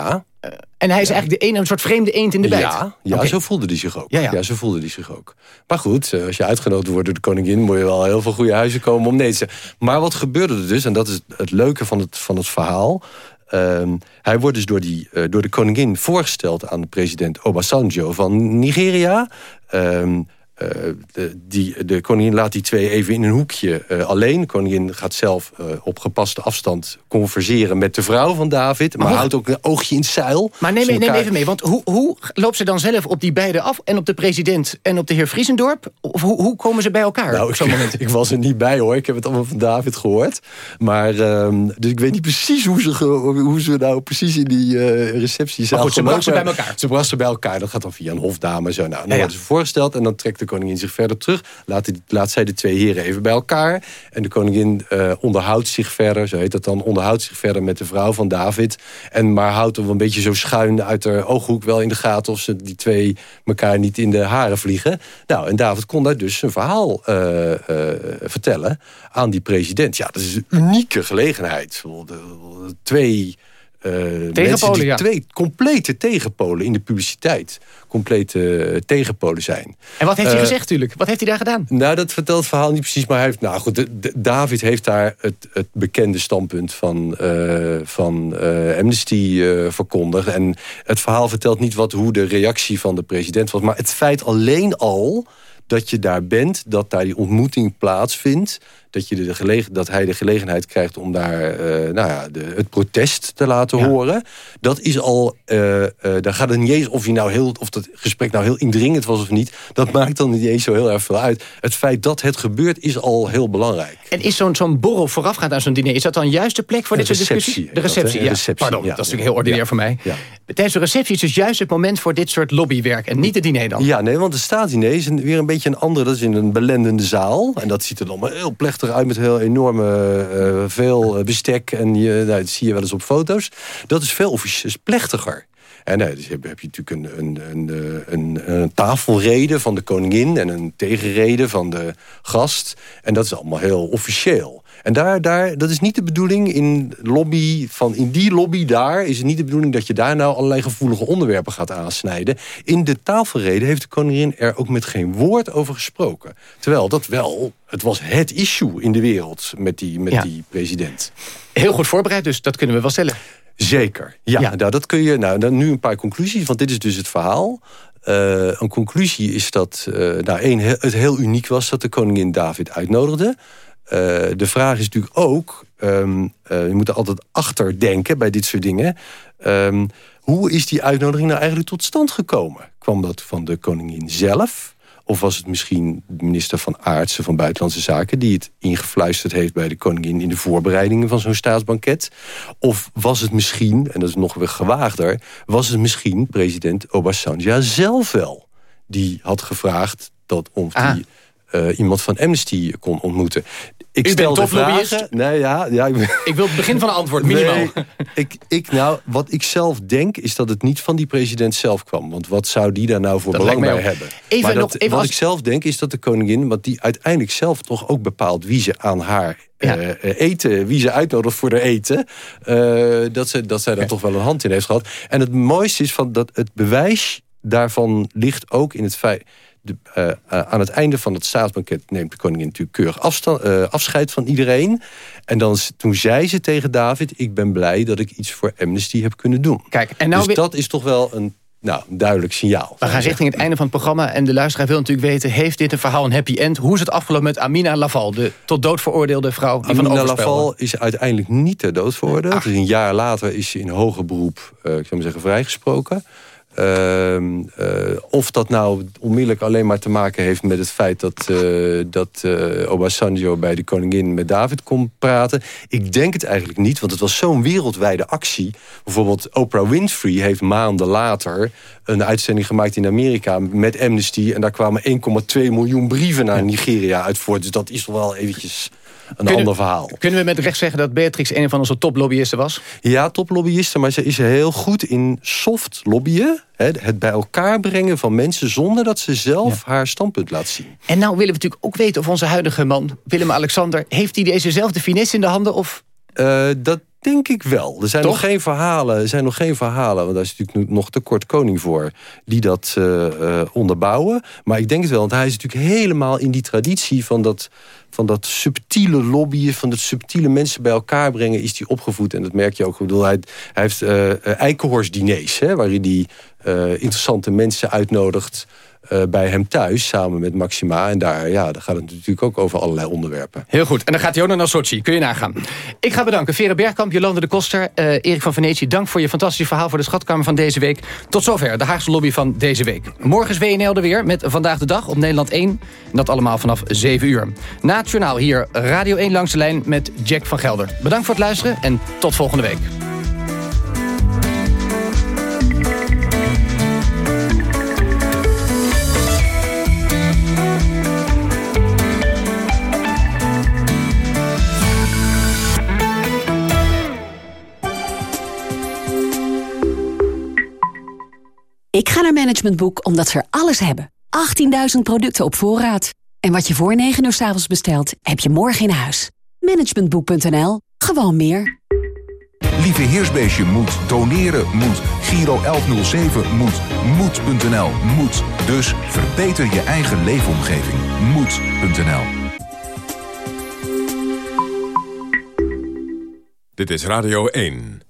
Speaker 9: eh, en hij is eigenlijk de ene, een soort vreemde eend in de bijt.
Speaker 24: Ja, ja zo voelde hij zich ook.
Speaker 9: Ja,
Speaker 24: Ja,
Speaker 9: ja.
Speaker 24: zo voelde hij zich ook. Maar goed, eh, als je uitgenodigd wordt door de koningin... moet je wel heel veel goede huizen komen om nee te zeggen. Maar wat gebeurde er dus, en dat is het leuke van het, van het verhaal... ehm, hij wordt dus door, die, eh, door de koningin voorgesteld aan de president Obasanjo van Nigeria... Ehm, eh, de, die, de koningin laat die twee even in een hoekje eh, alleen. De koningin gaat zelf eh, op gepaste afstand converseren met de vrouw van David... maar houdt ook een oogje in het zeil.
Speaker 9: Maar neem, even mee, want hoe, hoe loopt ze dan zelf op die beiden af... en op de president en op de heer Vriesendorp? Of hoe, hoe komen ze bij elkaar
Speaker 24: Nou,
Speaker 9: op zo'n moment?
Speaker 24: ik was er niet bij hoor. Ik heb het allemaal van David gehoord. Maar ehm, dus ik weet niet precies hoe ze, hoe ze nou precies in die receptiezaal
Speaker 9: Maar goed, ze bracht ze bij elkaar.
Speaker 24: Ze bracht ze bij elkaar. Dat gaat dan via een hofdame. Zo. Nou, dan
Speaker 9: Ja, ja.
Speaker 24: worden ze voorgesteld en dan trekt de koningin zich verder terug. Laat, die- zij de twee heren even bij elkaar. En de koningin eh, onderhoudt zich verder, zo heet dat dan, onderhoudt zich verder met de vrouw van David. En maar houdt hem een beetje zo schuin uit haar ooghoek wel in de gaten of ze die twee elkaar niet in de haren vliegen. Nou, en David kon daar dus een verhaal eh, eh, vertellen aan die president. Ja, dat is een unieke gelegenheid. De- de- Twee eh,
Speaker 9: ja.
Speaker 24: twee complete tegenpolen in de publiciteit. Complete eh, tegenpolen zijn.
Speaker 9: En wat heeft hij
Speaker 24: Eh,
Speaker 9: gezegd natuurlijk? Wat heeft hij daar gedaan?
Speaker 24: nou, dat vertelt het verhaal niet precies. Maar hij heeft, nou goed, de- de- David heeft daar het, het bekende standpunt van, van Amnesty verkondigd. En het verhaal vertelt niet wat, hoe de reactie van de president was. Maar het feit alleen al dat je daar bent, dat daar die ontmoeting plaatsvindt. Dat, je de gelegen, dat hij de gelegenheid krijgt om daar eh, nou ja, de, het protest te laten horen. Dat is al, daar gaat het niet eens of, je nou heel, of dat gesprek nou heel indringend was of niet. Dat maakt dan niet eens zo heel erg veel uit. Het feit dat het gebeurt is al heel belangrijk.
Speaker 9: En is zo'n zo'n borrel voorafgaand aan zo'n diner... is dat dan juist de plek voor
Speaker 24: Een
Speaker 9: dit soort discussies?
Speaker 24: heet
Speaker 9: De
Speaker 24: dat,
Speaker 9: receptie, ja.
Speaker 24: receptie,
Speaker 9: Pardon, dat is natuurlijk heel ordinair voor mij.
Speaker 24: Ja.
Speaker 9: Tijdens de receptie is dus juist het moment voor dit soort lobbywerk... en niet het diner dan.
Speaker 24: Ja, nee, want de staatdiner is een, weer een beetje een andere. Dat is in een belendende zaal. En dat ziet er allemaal heel plechtig uit met heel enorme eh, veel eh, bestek. En je, nou, dat zie je wel eens op foto's. Dat is veel officieus plechtiger. En eh, dus heb, heb je natuurlijk een, een, een, een tafelrede van de koningin... en een tegenrede van de gast. En dat is allemaal heel officieel. En daar, daar, dat is niet de bedoeling in, lobby van, in die lobby daar... is het niet de bedoeling dat je daar nou allerlei gevoelige onderwerpen gaat aansnijden. In de tafelrede heeft de koningin er ook met geen woord over gesproken. Terwijl dat wel, het was het issue in de wereld met die, met
Speaker 9: Ja.
Speaker 24: die president.
Speaker 9: Heel goed voorbereid, dus dat kunnen we wel stellen.
Speaker 24: Zeker, ja. Nou, dat kun je, nou, dan nu een paar conclusies, want dit is dus het verhaal. Eh, een conclusie is dat, nou, één, he- het heel uniek was dat de koningin David uitnodigde. Eh, de vraag is natuurlijk ook, eh, je moet er altijd achter denken bij dit soort dingen. Ehm, hoe is die uitnodiging nou eigenlijk tot stand gekomen? Kwam dat van de koningin zelf? Of was het misschien de minister van Aartsen van Buitenlandse Zaken... die het ingefluisterd heeft bij de koningin... in de voorbereidingen van zo'n staatsbanket? Of was het misschien, en dat is nog weer gewaagder... was het misschien president Obasanjo zelf wel... die had gevraagd dat of
Speaker 9: Ah.
Speaker 24: die eh, iemand van Amnesty kon ontmoeten. Ik
Speaker 9: U
Speaker 24: stel de vragen... Nee, ja, ja, ik ben-
Speaker 9: Ik wil het begin van een antwoord, minimaal.
Speaker 24: Nee, ik, ik, nou, wat ik zelf denk, is dat het niet van die president zelf kwam. Want wat zou die daar nou voor
Speaker 9: Dat
Speaker 24: belang bij hebben?
Speaker 9: Even
Speaker 24: maar
Speaker 9: nog-
Speaker 24: dat,
Speaker 9: even
Speaker 24: wat
Speaker 9: als-
Speaker 24: ik zelf denk, is dat de koningin... want die uiteindelijk zelf toch ook bepaalt wie ze aan haar eh, eh, eten... wie ze uitnodigt voor haar eten... dat, ze, dat zij daar toch wel een hand in heeft gehad. En het mooiste is van dat het bewijs daarvan ligt ook in het feit... De, eh, eh, aan het einde van het staatsbanket neemt de koningin natuurlijk keurig afstand, eh, afscheid van iedereen. En dan, toen zei ze tegen David, ik ben blij dat ik iets voor Amnesty heb kunnen doen.
Speaker 9: Kijk, en nou
Speaker 24: dus
Speaker 9: weer-
Speaker 24: dat is toch wel een, nou, duidelijk signaal.
Speaker 9: We gaan richting het einde van het programma. En de luisteraar wil natuurlijk weten... heeft dit een verhaal een happy end? Hoe is het afgelopen met Amina Laval... de tot dood veroordeelde vrouw die
Speaker 24: Amina. Laval is uiteindelijk niet ter dood veroordeeld. Dus een jaar later is ze in hoger beroep, eh, ik zou maar zeggen, vrijgesproken. Ehm, eh, of dat nou onmiddellijk alleen maar te maken heeft met het feit dat, eh, dat eh, Obasanjo bij de koningin met David kon praten. Ik denk het eigenlijk niet, want het was zo'n wereldwijde actie. Bijvoorbeeld Oprah Winfrey heeft maanden later een uitzending gemaakt in Amerika met Amnesty. En daar kwamen 1,2 miljoen brieven naar Nigeria uit voort. Dus dat is toch wel eventjes een
Speaker 9: Kunnen-
Speaker 24: ander verhaal.
Speaker 9: Kunnen we met recht zeggen dat Beatrix een van onze toplobbyisten was?
Speaker 24: Ja, toplobbyisten, maar ze is heel goed in soft lobbyen. Het bij elkaar brengen van mensen zonder dat ze zelf haar standpunt laat zien.
Speaker 9: En nou willen we natuurlijk ook weten of onze huidige man, Willem-Alexander... heeft hij dezezelfde finesse in de handen of...
Speaker 24: Eh, dat denk ik wel. Er zijn
Speaker 9: Toch?
Speaker 24: nog geen verhalen. Er zijn nog geen verhalen, want daar is natuurlijk nog te kort koning voor, die dat eh, eh, onderbouwen. Maar ik denk het wel, want hij is natuurlijk helemaal in die traditie van dat, van dat subtiele lobbyen, van dat subtiele mensen bij elkaar brengen, is hij opgevoed. En dat merk je ook. Bedoel, hij, hij heeft eh eh, eikenhorstdiners, hè, waarin hij interessante mensen uitnodigt. Eh, bij hem thuis, samen met Maxima. En daar, ja, daar gaat het natuurlijk ook over allerlei onderwerpen.
Speaker 9: Heel goed. En dan gaat nog naar Sochi. Kun je nagaan. Ik ga bedanken. Vere Bergkamp, Jolande de Koster, eh, Erik van Venetië. Dank voor je fantastische verhaal voor de Schatkamer van deze week. Tot zover de Haagse lobby van deze week. Morgen is WNL er weer met Vandaag de Dag op Nederland 1. En dat allemaal vanaf 7 uur. Na het journaal hier Radio 1 langs de lijn met Jack van Gelder. Bedankt voor het luisteren en tot volgende week.
Speaker 16: Ik ga naar Management Boek omdat ze er alles hebben. 18.000 producten op voorraad. En wat je voor 9 uur s avonds bestelt, heb je morgen in huis. Managementboek.nl. Gewoon meer.
Speaker 25: Lieve Heersbeestje moet, doneren moet, Giro 1107 moet, moed.nl moet. Dus verbeter je eigen leefomgeving. Moed.nl
Speaker 26: Dit is Radio 1.